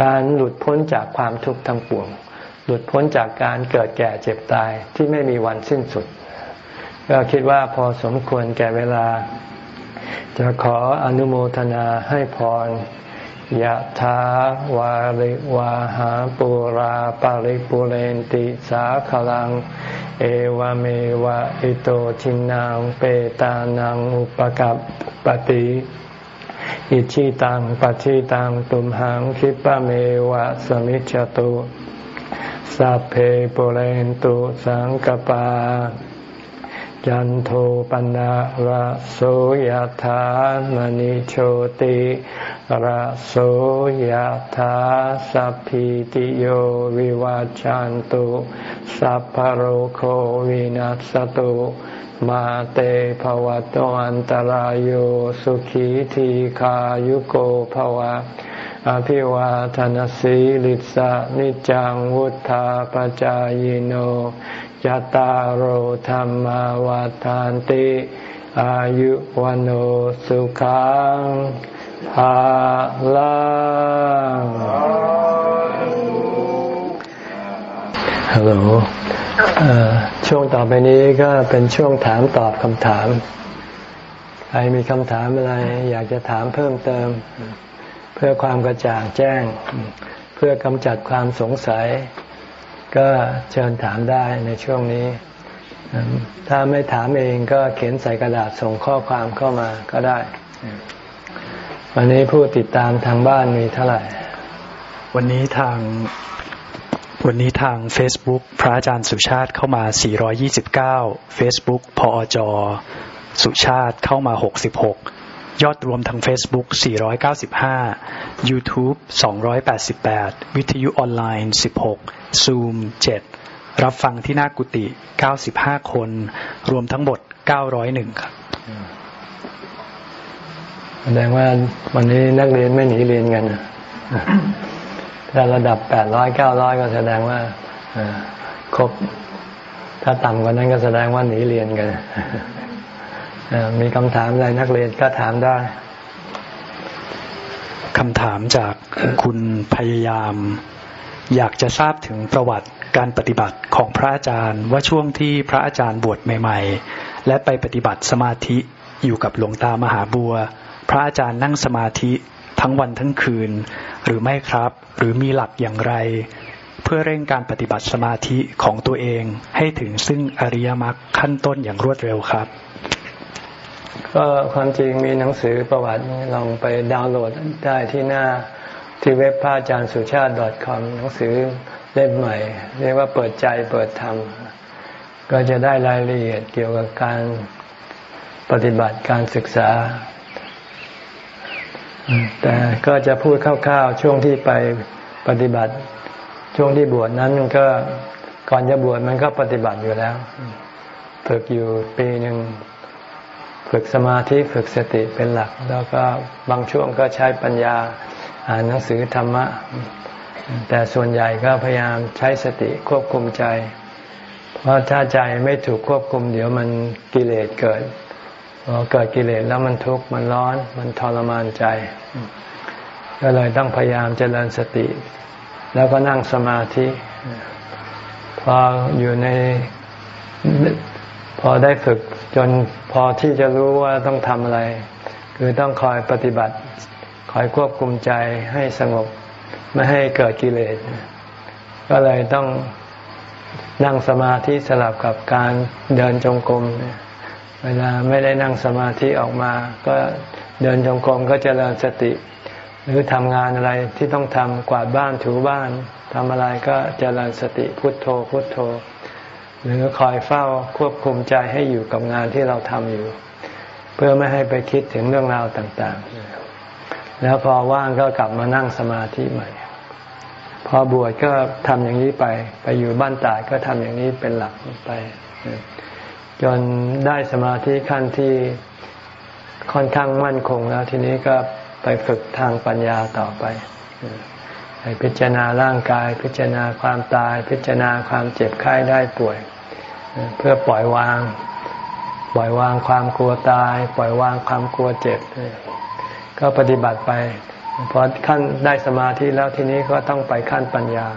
การหลุดพ้นจากความทุกข์ทั้งปวง หลุดพ้นจากการเกิดแก่เจ็บตายที่ไม่มีวันสิ้นสุด ก็คิดว่าพอสมควรแก่เวลา จะขออนุโมทนาให้พรยะถาวาริวาหาปุราปาริปุเรนติสาขลัง เอวเมวะอิโตทินังเปตานังอุปกัรปติอิชิตังปัชิตังตุมหังคิปะเมวะสมิจจตุสัพเพปุเรนตุสังกปา จันโทปนะระโสยธามณิโชติระโสยธาสัพพิติโยวิวาจันตุสัพพโรโควินัสตุมาเตภวะตวันตารโยสุขีทีขายุโกภวะ อภิวาทนสีลิสะนิจังวุธาปจายโน ยตารโอธรรมวาทานติ อายุวันโอสุขังภาลังฮัลโหลช่วงต่อไปนี้ก็เป็นช่วงถามตอบคำถาม ใครมีคำถามอะไร อยากจะถามเพิ่มเติม เพื่อความกระจ่างแจ้ง เพื่อกำจัดความสงสัย ก็เชิญถามได้ในช่วงนี้ ถ้าไม่ถามเองก็เขียนใส่กระดาษส่งข้อความเข้ามาก็ได้ วันนี้ผู้ติดตามทางบ้านมีเท่าไหร่ วันนี้ทางวันนี้ทาง Facebook พระอาจารย์สุชาติเข้ามา 429 Facebook พอจสุชาติเข้ามา 66 ยอดรวมทาง Facebook 495 YouTube 288 วิทยุออนไลน์ 16 Zoom 7 รับฟังที่หน้ากุฏิ95 คน รวมทั้งหมด 901 ครับแสดงว่าวันนี้นักเรียนไม่หนีเรียนกันถ้าระดับแปดร้อยเก้าร้อยก็แสดงว่าครบ ถ้าต่ำกว่านั้นก็แสดงว่าหนีเรียนกัน มีคำถามอะไรนักเรียนก็ถามได้คำถามจากคุณพยายาม อยากจะทราบถึงประวัติการปฏิบัติของพระอาจารย์ ว่าช่วงที่พระอาจารย์บวชใหม่ ๆ และไปปฏิบัติสมาธิอยู่กับหลวงตามหาบัว พระอาจารย์นั่งสมาธิทั้งวันทั้งคืน หรือไม่ครับ หรือมีหลักอย่างไร เพื่อเร่งการปฏิบัติสมาธิของตัวเองให้ถึงซึ่งอริยมรรคขั้นต้นอย่างรวดเร็วครับ ก็ความจริงมีหนังสือประวัติลองไปดาวน์โหลดได้ที่หน้าที่เว็บพระอาจารย์สุชาติ .com หนังสือเล่มใหม่ เรียกว่าเปิดใจเปิดธรรม ก็จะได้รายละเอียดเกี่ยวกับการปฏิบัติการศึกษา แต่ก็จะพูดคร่าวๆ ช่วงที่ไปปฏิบัติ ช่วงที่บวชนั้นก็ก่อนจะบวชมันก็ปฏิบัติอยู่แล้ว ฝึกอยู่ปีหนึ่ง ฝึกสมาธิฝึกสติเป็นหลัก แล้วก็บางช่วงก็ใช้ปัญญาอ่านหนังสือธรรมะ แต่ส่วนใหญ่ก็พยายามใช้สติควบคุมใจ เพราะถ้าใจไม่ถูกควบคุม เดี๋ยวมันกิเลสเกิดพอเกิดกิเลสแล้วมันทุกข์มันร้อน มันทรมานใจ ก็เลยต้องพยายามเจริญสติ แล้วก็นั่งสมาธิ พออยู่ในพอได้ฝึกจน พอที่จะรู้ว่าต้องทำอะไร คือต้องคอยปฏิบัติ คอยควบคุมใจให้สงบไม่ให้เกิดกิเลส ก็เลยต้องนั่งสมาธิสลับกับการเดินจงกรมเวลาไม่ได้นั่งสมาธิออกมา ก็เดินจงกรมก็จเจริญสติ หรือทำงานอะไรที่ต้องทำกวาดบ้านถูบ้านทำอะไรก็เจริญสติพุทโธพุทโธ หรือคอยเฝ้าควบคุมใจให้อยู่กับงานที่เราทำอยู่ เพื่อไม่ให้ไปคิดถึงเรื่องราวต่างๆ แล้วพอว่างก็กลับมานั่งสมาธิใหม่ พอบวชก็ทำอย่างนี้ไป ไปอยู่บ้านตายก็ทำอย่างนี้เป็นหลักไป จนได้สมาธิขั้นที่ค่อนข้างมั่นคงแล้วทีนี้ก็ไปฝึกทางปัญญาต่อไปไปพิจารณาร่างกาย พิจารณาความตาย พิจารณาความเจ็บไข้ได้ป่วย เพื่อปล่อยวาง ปล่อยวางความกลัวตาย ปล่อยวางความกลัวเจ็บ ก็ปฏิบัติไปพอขั้นได้สมาธิแล้วทีนี้ก็ต้องไปขั้นปัญญา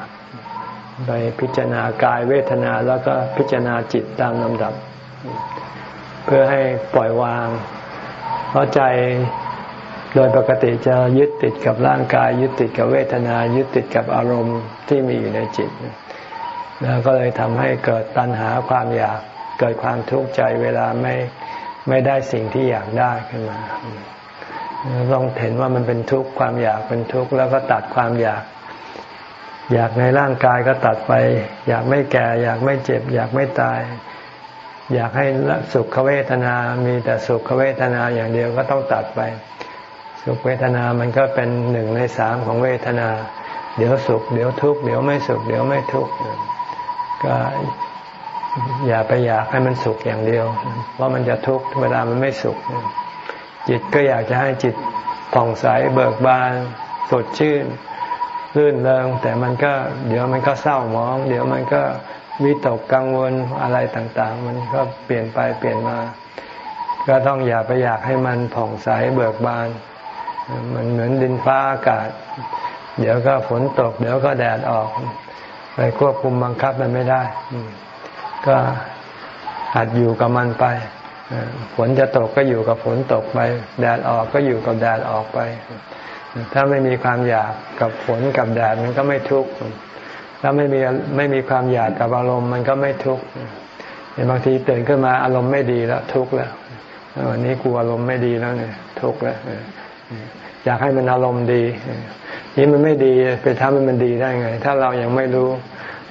ไปพิจารณากายเวทนาแล้วก็พิจารณาจิตตามลำดับ เพื่อให้ปล่อยวาง เพราะใจโดยปกติจะยึดติดกับร่างกาย ยึดติดกับเวทนา ยึดติดกับอารมณ์ที่มีอยู่ในจิต แล้วก็เลยทำให้เกิดตัณหาความอยากเกิดความทุกข์ใจเวลาไม่ไม่ได้สิ่งที่อยากได้ขึ้นมาต้องเห็นว่ามันเป็นทุกข์ความอยากเป็นทุกข์แล้วก็ตัดความอยาก อยากในร่างกายก็ตัดไป อยากไม่แก่ อยากไม่เจ็บ อยากไม่ตาย อยากให้สุขเวทนา มีแต่สุขเวทนาอย่างเดียวก็ต้องตัดไป สุขเวทนามันก็เป็นหนึ่งในสามของเวทนา เดี๋ยวสุข เดี๋ยวทุกข์เดี๋ยวไม่สุข เดี๋ยวไม่ทุกข์ ก็อย่าไปอยากให้มันสุขอย่างเดียว เพราะมันจะทุกข์เวลามันไม่สุข จิตก็อยากจะให้จิตผ่องใสเบิกบานสดชื่น รื่นเริงแต่มันก็เดี๋ยวมันก็เศร้าหมอง เดี๋ยวมันก็วิตกกังวลอะไรต่าง ๆ มันก็เปลี่ยนไปเปลี่ยนมา ก็ต้องอย่าไปอยากให้มันผ่องใสเบิกบาน มันเหมือนดินฟ้าอากาศ เดี๋ยวก็ฝนตก เดี๋ยวก็แดดออก ไปควบคุมบังคับมันไม่ได้ ก็หัดอยู่กับมันไปฝนจะตกก็อยู่กับฝนตกไป แดดออกก็อยู่กับแดดออกไป ถ้าไม่มีความอยากกับฝนกับแดดมันก็ไม่ทุกข์ถ้าไม่มีไม่มีความอยากกับอารมณ์มันก็ไม่ทุกข์บางทีตื่นขึ้นมาอารมณ์ไม่ดีแล้ว ทุกข์แล้ววันนี้กูอารมณ์ไม่ดีแล้วเนี่ยทุกข์แล้วอยากให้มันอารมณ์ดี นี่มันไม่ดีไปทำให้มันดีได้ไง ถ้าเรายังไม่รู้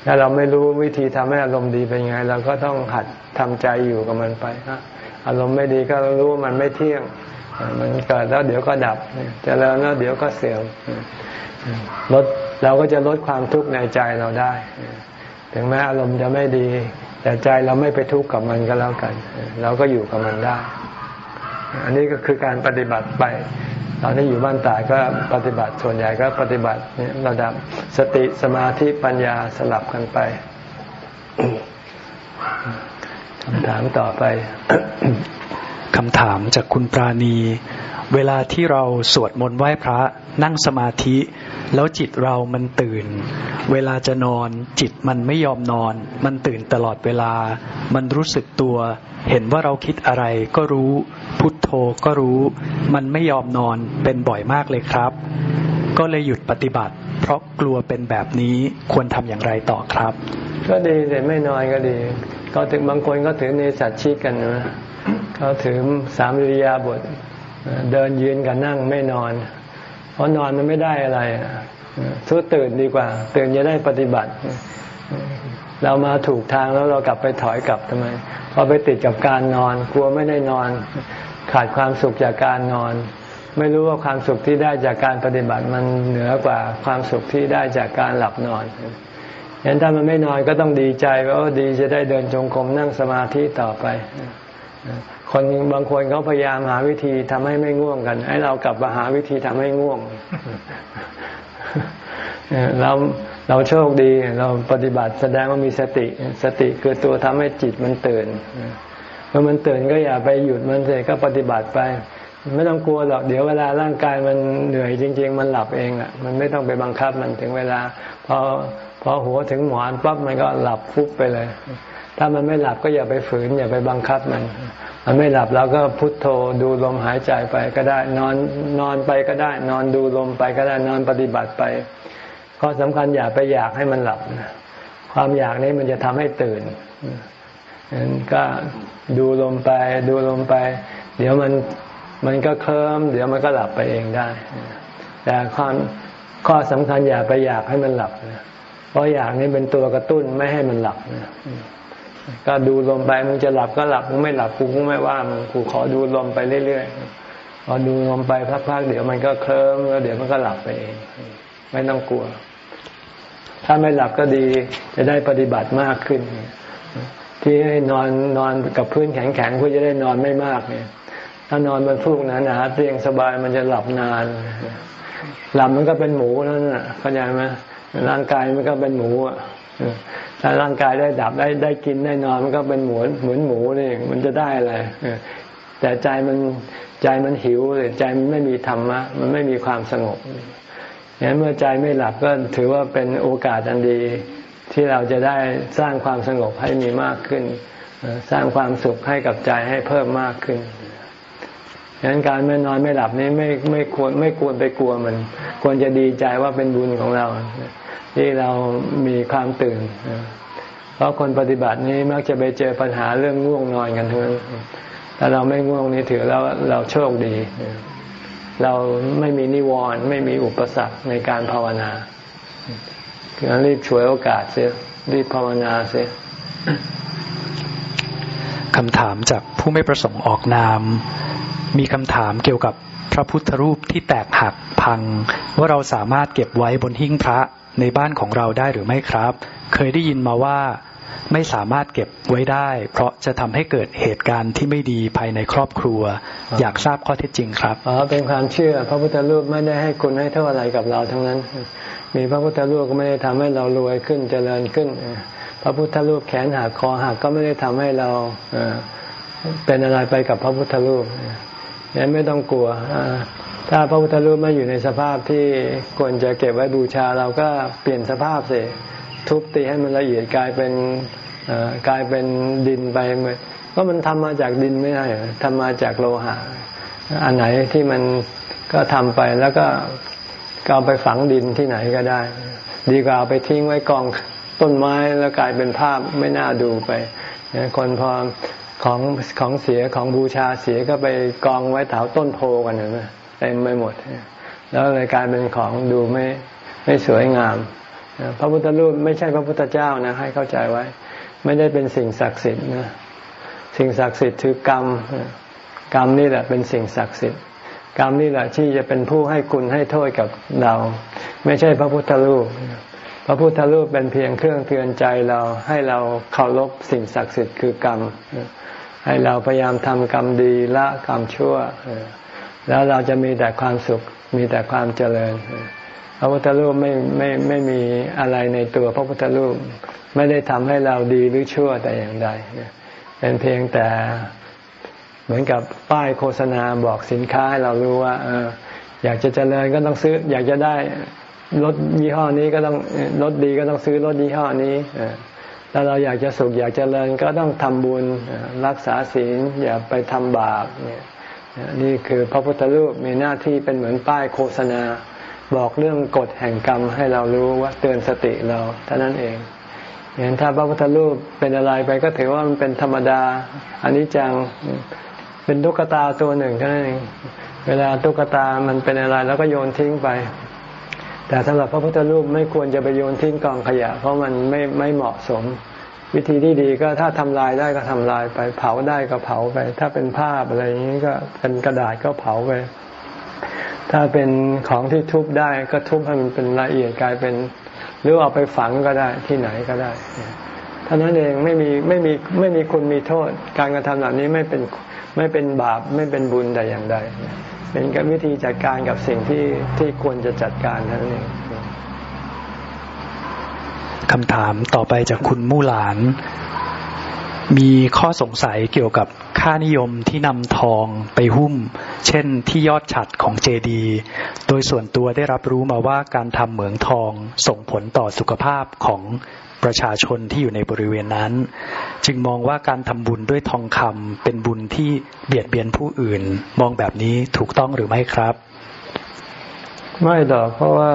ถ้าเราไม่รู้วิธีทำให้อารมณ์ดีเป็นไง เราก็ต้องหัดทำใจอยู่กับมันไปนะอารมณ์ไม่ดีก็รู้ว่ามันไม่เที่ยง มันเกิดแล้วเดี๋ยวก็ดับจะแล้วแล้วเดี๋ยวก็เสื่อมลดเราก็จะลดความทุกข์ในใจเราได้ ถึงแม้อารมณ์จะไม่ดี แต่ใจเราไม่ไปทุกข์กับมันก็แล้วกัน เราก็อยู่กับมันได้ อันนี้ก็คือการปฏิบัติไป อนที่อยู่บ้านตายก็ปฏิบัติส่วนใหญ่ก็ปฏิบัติระดับสติสมาธิปัญญาสลับกันไปคำถามต่อไปคำถามจากคุณปราณี เวลาที่เราสวดมนต์ไหว้พระนั่งสมาธิ แล้วจิตเรามันตื่น เวลาจะนอน จิตมันไม่ยอมนอน มันตื่นตลอดเวลา มันรู้สึกตัว เห็นว่าเราคิดอะไรก็รู้ พุทโธก็รู้ มันไม่ยอมนอนเป็นบ่อยมากเลยครับ ก็เลยหยุดปฏิบัติ เพราะกลัวเป็นแบบนี้ควรทำอย่างไรต่อครับ ก็ดีแต่ไม่นอนก็ดี ก็ถึงบางคนก็ถือในสัตว์ชีกันนะเขาถือสามริยาบทเดินยืนกับนั่งไม่นอน เพราะนอนมันไม่ได้อะไรทุตื่นดีกว่า ตื่นจะได้ปฏิบัติ เรามาถูกทางแล้วเรากลับไปถอยกลับทำไมพอไปติดกับการนอน กลัวไม่ได้นอน ขาดความสุขจากการนอน ไม่รู้ว่าความสุขที่ได้จากการปฏิบัติมันเหนือกว่าความสุขที่ได้จากการหลับนอนเห็นถ้ามันไม่นอนก็ต้องดีใจว่าดีจะได้เดินจงกรมนั่งสมาธิต่อไป คนบางคนเขาพยายามหาวิธีทำให้ไม่ง่วงกัน ให้เรากลับมาหาวิธีทำให้ง่วงเราเราโชคดีเราปฏิบัติแสดงว่ามีสติ สติคือตัวทำให้จิตมันตื่นเมื่อมันตื่นก็อย่าไปหยุดมันเลยก็ปฏิบัติไป ไม่ต้องกลัวหรอกเดี๋ยวเวลาร่างกายมันเหนื่อยจริง ๆ มันหลับเองอะ มันไม่ต้องไปบังคับมันถึงเวลาพอพอหัวถึงหมอนปั๊บมันก็หลับฟุบไปเลย ถ้ามันไม่หลับก็อย่าไปฝืน อย่าไปบังคับมันมัน ไม่หลับเราก็พุทโธดูลมหายใจไปก็ได้ นอนนอนไปก็ได้ นอนดูลมไปก็ได้นอนปฏิบัติไปข้อสำคัญอย่าไปอยากให้มันหลับความอยากนี้มันจะทำให้ตื่นก็ดูลมไป ดูลมไป เดี๋ยวมันมันก็เคลิ้มเดี๋ยวมันก็หลับไปเองได้ แต่ความข้อสำคัญอย่าไปอยากให้มันหลับเพราะอยากนี้เป็นตัวกระตุ้นไม่ให้มันหลับ ก็ดูลมไปมึงจะหลับก็หลับมึงไม่หลับกูก็ไม่ว่ามึงกูขอดูลมไปเรื่อยๆพอดูลมไปพักๆเดี๋ยวมันก็เคลิ้มแล้วเดี๋ยวมันก็หลับไปเองไม่ต้องกลัว ถ้าไม่หลับก็ดีจะได้ปฏิบัติมากขึ้น ที่ให้นอนนอนกับพื้นแข็งๆเพื่อจะได้นอนไม่มากเนี่ย ถ้านอนบนฟูกนั้นนะเตียงสบายมันจะหลับนาน หลับมันก็เป็นหมูนั่นแหละเข้าใจไหมร่างกายมันก็เป็นหมูอะ ถ้าร่างกายได้ดับได้ได้กินได้นอนมันก็เป็นหมูเหมือนหมูนี่มันจะได้อะไรแต่ใจมันใจมันหิวเลยใจมันไม่มีธรรมะมันไม่มีความสงบอย่างนั้นเมื่อใจไม่หลับก็ถือว่าเป็นโอกาสอันดีที่เราจะได้สร้างความสงบให้มีมากขึ้น สร้างความสุขให้กับใจให้เพิ่มมากขึ้น ดังนั้นการไม่นอนไม่หลับนี้ไม่ไม่ควรไม่ควรไปกลัวมัน ควรจะดีใจว่าเป็นบุญของเรา ที่เรามีความตื่น เพราะคนปฏิบัตินี้มักจะไปเจอปัญหาเรื่องง่วงนอนกันทั้งนั้นแต่เราไม่ง่วงนี่ถือแล้วเราโชคดี เราไม่มีนิวรณ์ไม่มีอุปสรรคในการภาวนาคือรีบช่วยโอกาสเสียรีบภาวนาเสียคำถามจากผู้ไม่ประสงค์ออกนาม มีคำถามเกี่ยวกับพระพุทธรูปที่แตกหักพัง ว่าเราสามารถเก็บไว้บนหิ้งพระในบ้านของเราได้หรือไม่ครับ เคยได้ยินมาว่าไม่สามารถเก็บไว้ได้ เพราะจะทำให้เกิดเหตุการณ์ที่ไม่ดีภายในครอบครัว อยากทราบข้อเท็จจริงครับอ๋อเป็นความเชื่อ พระพุทธรูปไม่ได้ให้คุณให้เท่าอะไรกับเราทั้งนั้น มีพระพุทธรูปก็ไม่ได้ทำให้เรารวยขึ้นเจริญขึ้น พระพุทธรูปแขนหักคอหักก็ไม่ได้ทำให้เราเป็นอะไรไปกับพระพุทธรูป นั้นไม่ต้องกลัว ถ้าพระพุทธรูปไม่อยู่ในสภาพที่ควรจะเก็บไว้บูชาเราก็เปลี่ยนสภาพเสียทุบตีให้มันละเอียดกลายเป็นกลายเป็นดินไปเพราะมันทำมาจากดินไม่ได้ทำมาจากโลหะ อันไหนที่มันก็ทำไปแล้วก็เอาไปฝังดินที่ไหนก็ได้ ดีกว่าเอาไปทิ้งไว้กองต้นไม้แล้วกลายเป็นภาพไม่น่าดูไปคนพอ ของของเสียของบูชาเสียก็ไปกองไว้แถวต้นโพกันเห็นไหมเต็มไปหมด แล้วเลยกลายเป็นของดูไม่ไม่สวยงาม พระพุทธรูปไม่ใช่พระพุทธเจ้านะ ให้เข้าใจไว้ ไม่ได้เป็นสิ่งศักดิ์สิทธิ์นะสิ่งศักดิ์สิทธิ์คือกรรมกรรมนี่แหละเป็นสิ่งศักดิ์สิทธิ์กรรมนี่แหละที่จะเป็นผู้ให้คุณให้โทษกับเรา ไม่ใช่พระพุทธรูป พระพุทธรูปเป็นเพียงเครื่องเตือนใจเราให้เราเคารพสิ่งศักดิ์สิทธิ์คือกรรม ให้เราพยายามทำกรรมดีละกรรมชั่ว แล้วเราจะมีแต่ความสุขมีแต่ความเจริญพระพุทธรูปไม่ไม่ไม่มีอะไรในตัวพระพุทธรูปไม่ได้ทำให้เราดีหรือชั่วแต่อย่างใดเป็นเพียงแต่เหมือนกับป้ายโฆษณาบอกสินค้าให้เรารู้ว่าเอออยากจะเจริญก็ต้องซื้อ อยากจะได้รถยี่ห้อนี้ก็ต้องรถดีก็ต้องซื้อรถยี่ห้อนี้ ถ้าเราอยากจะสุขอยากจเจริญก็ต้องทำบุญรักษาศีลอย่าไปทำบาปเนี่ยนี่คือพระพุทธรูปมีหน้าที่เป็นเหมือนป้ายโฆษณา บอกเรื่องกฎแห่งกรรมให้เรารู้ว่าเตือนสติเราเท่านั้นเองเห็นถ้าพระพุทธรูปเป็นอะไรไปก็ถือว่ามันเป็นธรรมดาอันนี้จังเป็นตุ๊กตาตัวหนึ่งเท่านั้นเองเวลาตุ๊กตามันเป็นอะไรแล้วก็โยนทิ้งไป แต่สำหรับพระพุทธรูปไม่ควรจะไปโยนทิ้งกองขยะ เพราะมันไม่ไม่เหมาะสม วิธีที่ดีก็ถ้าทำลายได้ก็ทำลายไป เผาได้ก็เผาไป ถ้าเป็นภาพอะไรอย่างนี้ก็เป็นกระดาษก็เผาไป ถ้าเป็นของที่ทุบได้ก็ทุบให้มันเป็นละเอียดกลายเป็น หรือเอาไปฝังก็ได้ที่ไหนก็ได้ท่านั้นเองไม่มีไม่มีไม่มีคุณมีโทษ การกระทำแบบนี้ไม่เป็นไม่เป็นบาปไม่เป็นบุญแต่อย่างใด เป็นกับวิธีจัดการกับสิ่งที่ที่ควรจะจัดการนั้นเองคำถามต่อไปจากคุณมู่หลาน มีข้อสงสัยเกี่ยวกับค่านิยมที่นำทองไปหุ้ม เช่นที่ยอดฉัดของเจดี โดยส่วนตัวได้รับรู้มาว่าการทำเหมืองทองส่งผลต่อสุขภาพของ ประชาชนที่อยู่ในบริเวณนั้น จึงมองว่าการทำบุญด้วยทองคำเป็นบุญที่เบียดเบียนผู้อื่น มองแบบนี้ถูกต้องหรือไม่ครับ ไม่ดอกเพราะว่า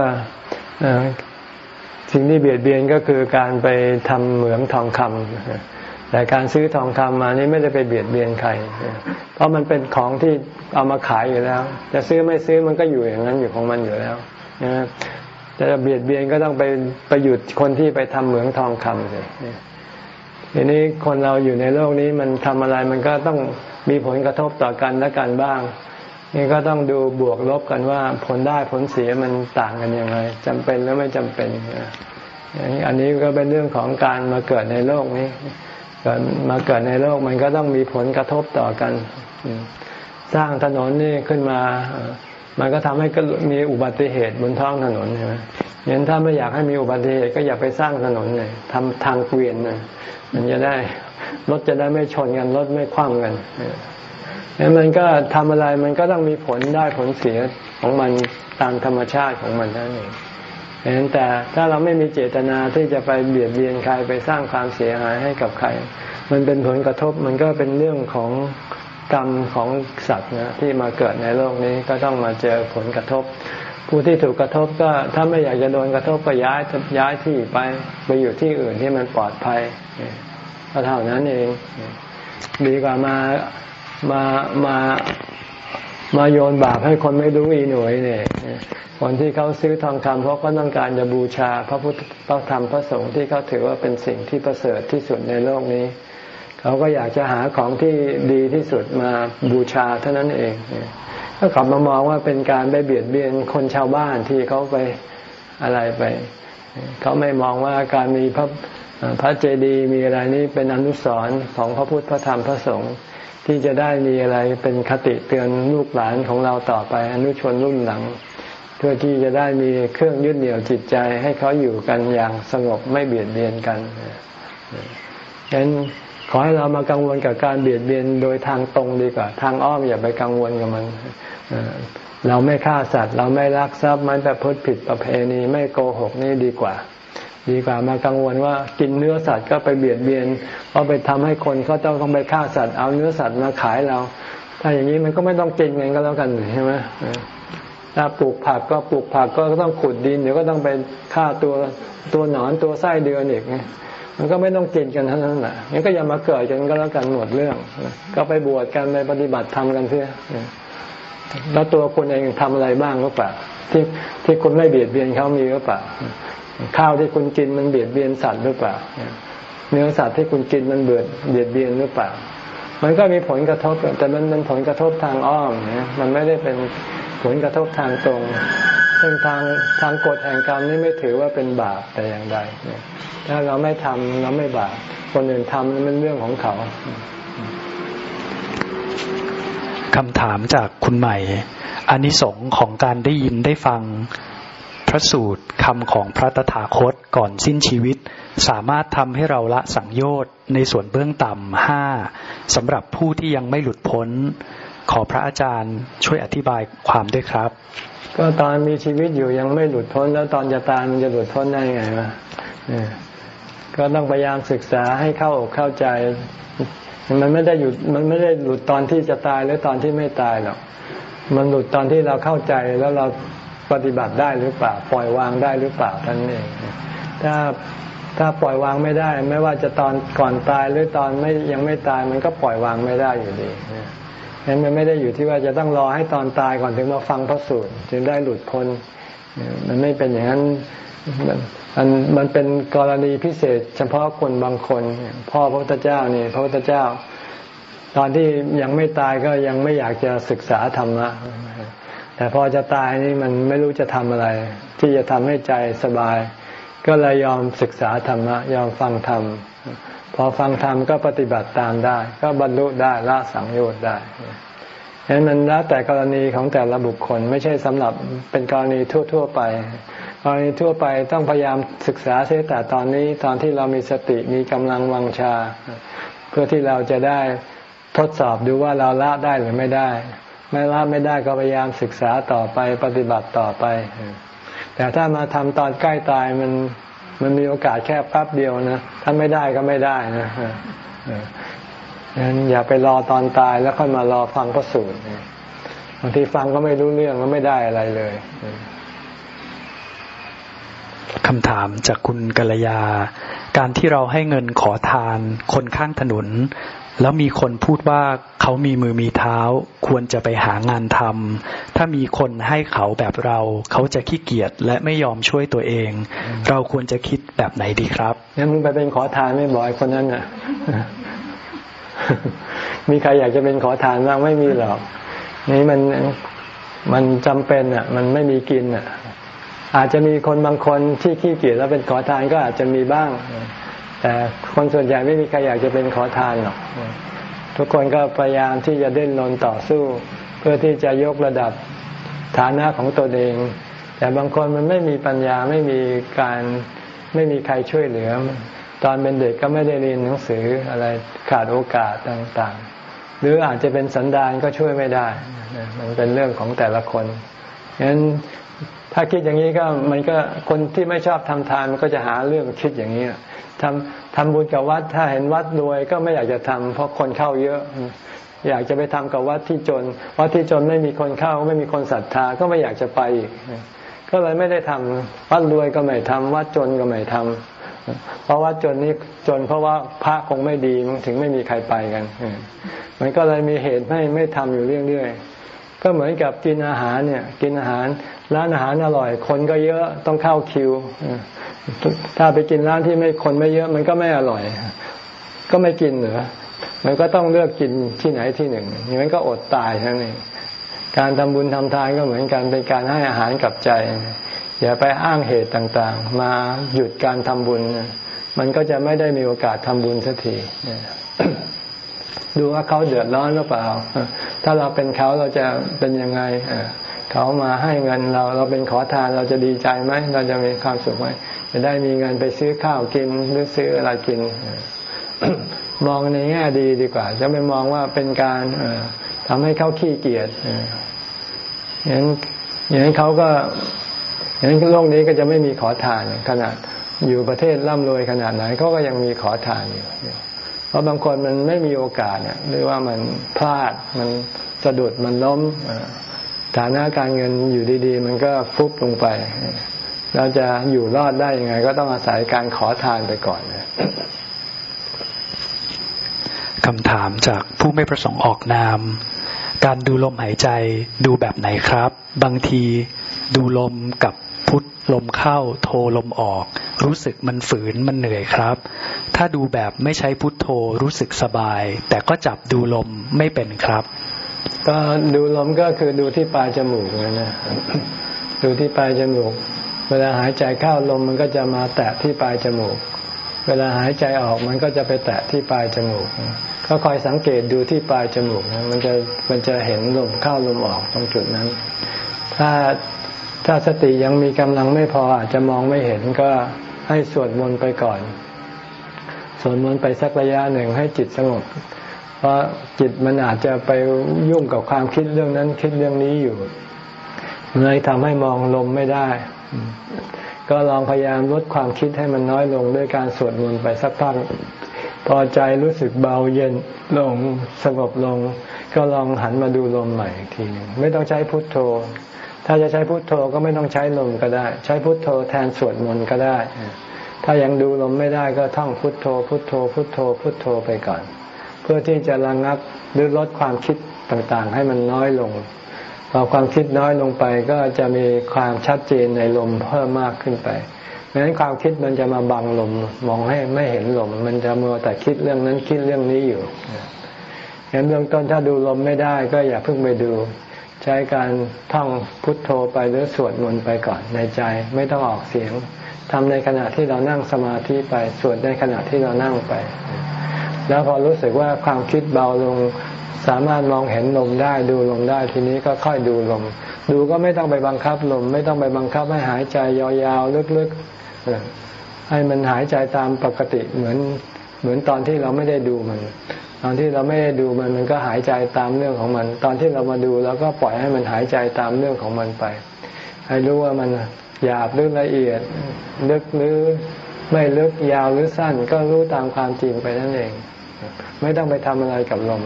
สิ่งที่เบียดเบียนก็คือการไปทำเหมืองทองคำแต่การซื้อทองคำมานี่ไม่ได้ไปเบียดเบียนใคร เพราะมันเป็นของที่เอามาขายอยู่แล้ว จะซื้อไม่ซื้อมันก็อยู่อย่างนั้นอยู่ของมันอยู่แล้วนะ จะเบียดเบียนก็ต้องไปไปหยุดคนที่ไปทำเหมืองทองคำเลยทีนี้คนเราอยู่ในโลกนี้มันทำอะไรมันก็ต้องมีผลกระทบต่อกันและกันบ้าง นี่ก็ต้องดูบวกลบกันว่าผลได้ผลเสียมันต่างกันยังไงจำเป็นหรือไม่จำเป็นอันนี้ก็เป็นเรื่องของการมาเกิดในโลกนี้เกิดมาเกิดในโลกมันก็ต้องมีผลกระทบต่อกัน สร้างถนนนี่ขึ้นมา มันก็ทำให้มีอุบัติเหตุบนท้องถนนใช่ไหมยันถ้าไม่อยากให้มีอุบัติเหตุก็อย่าไปสร้างถนนเลยทำทางเกวียนเลยมันจะได้รถจะได้ไม่ชนกันรถไม่คว่ำกันแล้วมันก็ทำอะไรมันก็ต้องมีผลได้ผลเสียของมันตามธรรมชาติของมันนั่นเองเห็นแต่ถ้าเราไม่มีเจตนาที่จะไปเบียดเบียนใครไปสร้างความเสียหายให้กับใคร มันเป็นผลกระทบมันก็เป็นเรื่องของ กรรมของสัตว์นะที่มาเกิดในโลกนี้ก็ต้องมาเจอผลกระทบ ผู้ที่ถูกกระทบก็ถ้าไม่อยากจะโดนกระทบก็ย้ายย้ายที่ไปไปอยู่ที่อื่นที่มันปลอดภัยก็เท่านั้นเอง ดีกว่ามามามามาโยนบาปให้คนไม่รู้อีหน่วยเนี่ยคนที่เขาซื้อทองคำเพราะก็ต้องการจะบูชาพระพุทธพระธรรมพระสงฆ์ที่เขาถือว่าเป็นสิ่งที่ประเสริฐที่สุดในโลกนี้ เขาก็อยากจะหาของที่ดีที่สุดมาบูชาเท่านั้นเองก็กลับมามองว่าเป็นการไปเบียดเบียนคนชาวบ้านที่เขาไปอะไรไป เขาไม่มองว่าการมีพระพระเจดีย์มีอะไรนี้เป็นอนุสรณ์ของพระพุทธพระธรรมพระสงฆ์ที่จะได้มีอะไรเป็นคติเตือนลูกหลานของเราต่อไปอนุชนรุ่นหลัง เพื่อที่จะได้มีเครื่องยึดเหนี่ยวจิตใจให้เขาอยู่กันอย่างสงบไม่เบียดเบียนกันฉะนั้น ขอให้เรามากังวลกับการเบียดเบียนโดยทางตรงดีกว่า ทางอ้อมอย่าไปกังวลกับมันเราไม่ฆ่าสัตว์ เราไม่ลักทรัพย์มันแต่พูดผิดประเพณีไม่โกหกนี่ดีกว่า ดีกว่ามากังวลว่ากินเนื้อสัตว์ก็ไปเบียดเบียนเพราะไปทำให้คนเขาต้องต้องไปฆ่าสัตว์เอาเนื้อสัตว์มาขายเรา ถ้าอย่างนี้มันก็ไม่ต้องกินกันก็แล้วกันใช่ไหมถ้าปลูกผักก็ปลูกผักก็ต้องขุดดินเดี๋ยวก็ต้องไปฆ่าตัวตัวหนอนตัวไส้เดือนอีก มันก็ไม่ต้องกินกันเท่านั้นแหละงั้นก็อย่ามาเกิดกันก็แล้วกันหมดเรื่อง ก็ไปบวชกันไปปฏิบัติธรรมกันเพื่อแล้วตัวคุณเองทำอะไรบ้างก็ปล่าที่ที่คุณไม่เบียดเบียนเขามีก็ปล่าข้าวที่คุณกินมันเบียดเบียนสัตว์หรือเปล่าเนื้อสัตว์ที่คุณกินมันเบียดเบียดเบียนหรือเปล่า มันก็มีผลกระทบแต่มันเป็นผลกระทบทางอ้อมนะมันไม่ได้เป็นผลกระทบทางตรง ซึ่งทางทางกฎแห่งกรรมนี้ไม่ถือว่าเป็นบาปแต่อย่างใดถ้าเราไม่ทำเราไม่บาปคนอื่นทำนั่นเป็นเรื่องของเขาคำถามจากคุณใหม่อานิสงส์ของการได้ยินได้ฟังพระสูตรคำของพระตถาคตก่อนสิ้นชีวิต สามารถทำให้เราละสังโยชน์ในส่วนเบื้องต่ำห้าสำหรับผู้ที่ยังไม่หลุดพ้น ขอพระอาจารย์ช่วยอธิบายความด้วยครับ ก็ตอนมีชีวิตอยู่ยังไม่หลุดพ้น แล้วตอนจะตายมันจะหลุดพ้นได้ไงวะก็ต้องพยายามศึกษาให้เข้าอกเข้าใจ มันไม่ได้หยุดมันไม่ได้หลุดตอนที่จะตายหรือตอนที่ไม่ตายหรอกมันหลุดตอนที่เราเข้าใจแล้วเราปฏิบัติได้หรือเปล่า ปล่อยวางได้หรือเปล่าท่านเองถ้าถ้าปล่อยวางไม่ได้ ไม่ว่าจะตอนก่อนตายหรือตอนไม่ยังไม่ตาย มันก็ปล่อยวางไม่ได้อยู่ดีนั้ นมันไม่ได้อยู่ที่ว่าจะต้องรอให้ตอนตายก่อนถึงมาฟังพระสูตรจึงได้หลุดพ้น มันไม่เป็นอย่างนั้นมันมันเป็นกรณีพิเศษ เฉพาะคนบางคน พ่อพระพุทธเจ้านี่พระพุทธเจ้า ตอนที่ยังไม่ตายก็ยังไม่อยากจะศึกษาธรรมะแต่พอจะตายนี่มันไม่รู้จะทำอะไร ที่จะทำให้ใจสบาย ก็เลยยอมศึกษาธรรมะยอมฟังธรรม อฟังธรรมก็ปฏิบัติตามได้ ก็บรรลุได้ละสังโยชน์ได้ฉะนั้นมันแล้วแต่กรณีของแต่ละบุคคลไม่ใช่สำหรับเป็นกรณีทั่ว ๆ ไป กรณีทั่วไปต้องพยายามศึกษาเสียแต่ตอนนี้ตอนที่เรามีสติมีกำลังวังชา เพื่อที่เราจะได้ทดสอบดูว่าเราละได้หรือไม่ได้ ไม่ละไม่ได้ก็พยายามศึกษาต่อไปปฏิบัติต่อไป แต่ถ้ามาทำตอนใกล้ตายมัน มันมีโอกาสแค่แป๊บเดียวนะ ถ้าไม่ได้ก็ไม่ได้นะงั้นอย่าไปรอตอนตายแล้วค่อยมารอฟังพระสูตรบางทีฟังก็ไม่รู้เรื่องก็ไม่ได้อะไรเลยคำถามจากคุณกัลยา การที่เราให้เงินขอทานคนข้างถนน แล้วมีคนพูดว่าเขามีมือมีเท้า ควรจะไปหางานทำถ้ามีคนให้เขาแบบเรา เขาจะขี้เกียจและไม่ยอมช่วยตัวเอง เราควรจะคิดแบบไหนดีครับงั้นมึงไปเป็นขอทานไม่บ่อยคนนั้นน่ะ มีใครอยากจะเป็นขอทานบ้างไม่มีหรอกนี่มันมันจำเป็นอะ มันไม่มีกินอะ อาจจะมีคนบางคนที่ขี้เกียจแล้วเป็นขอทานก็อาจจะมีบ้าง แต่คนส่วนใหญ่ไม่มีใครอยากจะเป็นขอทานหรอก ทุกคนก็พยายามที่จะเดินรนต่อสู้ เพื่อที่จะยกระดับฐานะของตนเอง แต่บางคนมันไม่มีปัญญาไม่มีการไม่มีใครช่วยเหลือ ตอนเป็นเด็กก็ไม่ได้เรียนหนังสืออะไรขาดโอกาสต่างๆ หรืออาจจะเป็นสันดานก็ช่วยไม่ได้ มันเป็นเรื่องของแต่ละคนฉะนั้นถ้าคิดอย่างนี้ก็มันก็คนที่ไม่ชอบทำทานมันก็จะหาเรื่องคิดอย่างนี้ ทำทำบุญกับวัดถ้าเห็นวัดรวยก็ไม่อยากจะทำเพราะคนเข้าเยอะ อยากจะไปทำกับวัดที่จน วัดที่จนไม่มีคนเข้าไม่มีคนศรัทธาก็ไม่อยากจะไปอีกก็เลยไม่ได้ทำวัดรวยก็ไม่ทำวัดจนก็ไม่ทำเพราะวัดจนนี้จนเพราะว่าพระคงไม่ดีถึงไม่มีใครไปกันมันก็เลยมีเหตุไม่ไม่ทำอยู่เรื่อยๆก็เหมือนกับกินอาหารเนี่ย กินอาหาร ร้านอาหารอร่อย คนก็เยอะต้องเข้าคิว ถ้าไปกินร้านที่ไม่คนไม่เยอะมันก็ไม่อร่อย ก็ไม่กินเหรอมันก็ต้องเลือกกินที่ไหนที่หนึ่งอย่างนั้นก็อดตายทั้งนี้การทำบุญทำทานก็เหมือนกันเป็นการให้อาหารกับใจ อย่าไปอ้างเหตุต่างๆ มาหยุดการทำบุญ มันก็จะไม่ได้มีโอกาสทำบุญสักทีดูว่าเขาเดือดร้อนหรือเปล่า ถ้าเราเป็นเขาเราจะเป็นยังไง เขามาให้เงินเราเราเป็นขอทานเราจะดีใจไหมเราจะมีความสุขไหมจะได้มีเงินไปซื้อข้าวกินหรือซื้ออะไรกิน มองในแง่ดีดีกว่า จะไม่มองว่าเป็นการทำให้เขาขี้เกียจอย่างนั้นอย่างนั้นเขาก็อย่างนั้นโลกนี้ก็จะไม่มีขอทานขนาดอยู่ประเทศร่ำรวยขนาดไหนเขาก็ยังมีขอทานอยู่เพราะบางคนมันไม่มีโอกาสเนี่ยหรือว่ามันพลาดมันสะดุดมันล้ม ฐานะการเงินอยู่ดีๆ มันก็ฟุบลงไป เราจะอยู่รอดได้ยังไง ก็ต้องอาศัยการขอทานไปก่อนคำถามจากผู้ไม่ประสงค์ออกนาม การดูลมหายใจดูแบบไหนครับ บางทีดูลมกับพุทลมเข้าโทลมออก รู้สึกมันฝืนมันเหนื่อยครับ ถ้าดูแบบไม่ใช้พุทโธรู้สึกสบาย แต่ก็จับดูลมไม่เป็นครับ ก็ดูลมก็คือดูที่ปลายจมูกนะ ดูที่ปลายจมูก เวลาหายใจเข้าลมมันก็จะมาแตะที่ปลายจมูก เวลาหายใจออกมันก็จะไปแตะที่ปลายจมูก ก็คอยสังเกตดูที่ปลายจมูกนะมันจะมันจะเห็นลมเข้าลมออกตรงจุดนั้น ถ้าถ้าสติยังมีกำลังไม่พออาจจะมองไม่เห็นก็ให้สวดมนต์ไปก่อนสวดมนต์ไปสักระยะหนึ่งให้จิตสงบ เพราะจิตมันอาจจะไปยุ่งกับความคิดเรื่องนั้นคิดเรื่องนี้อยู่เลยทำให้มองลมไม่ได้ ก็ลองพยายามลดความคิดให้มันน้อยลงด้วยการสวดมนต์ไปสักพักพอใจรู้สึกเบาเย็นลงสงบลง ก็ลองหันมาดูลมใหม่อีกทีนึงไม่ต้องใช้พุทโธ ถ้าจะใช้พุทโธก็ไม่ต้องใช้ลมก็ได้ ใช้พุทโธแทนสวดมนต์ก็ได้ ถ้ายังดูลมไม่ได้ก็ท่องพุทโธ พุทโธ พุทโธ พุทโธไปก่อน พื่อที่จะระงับหรือลดความคิดต่างๆ ให้มันน้อยลงพอความคิดน้อยลงไปก็จะมีความชัดเจนในลมเพิ่มมากขึ้นไปเพราะฉะนั้นความคิดมันจะมาบังลมมองให้ไม่เห็นลมมันจะมัวแต่คิดเรื่องนั้นคิดเรื่องนี้อยู่เห็นเบื้องต้นถ้าดูลมไม่ได้ก็อย่าเพิ่งไปดู ใช้การท่องพุทโธไปหรือสวดมนต์ไปก่อนในใจไม่ต้องออกเสียงทำในขณะที่เรานั่งสมาธิไปสวดในขณะที่เรานั่งไป แล้วพอรู้สึกว่าความคิดเบาลง สามารถมองเห็นลมได้ดูลมได้ทีนี้ก็ค่อยดูลม ดูก็ไม่ต้องไปบังคับลม ไม่ต้องไปบังคับให้หายใจยาวๆลึกๆให้มันหายใจตามปกติเหมือนเหมือนตอนที่เราไม่ได้ดูมัน ตอนที่เราไม่ได้ดูมันมันก็หายใจตามเรื่องของมัน ตอนที่เรามาดูเราก็ปล่อยให้มันหายใจตามเรื่องของมันไป ให้รู้ว่ามันหยาบหรือละเอียดลึกหรือไม่ลึกยาวหรือสั้นก็รู้ตามความจริงไปนั่นเอง ไม่ต้องไปทำอะไรกับลม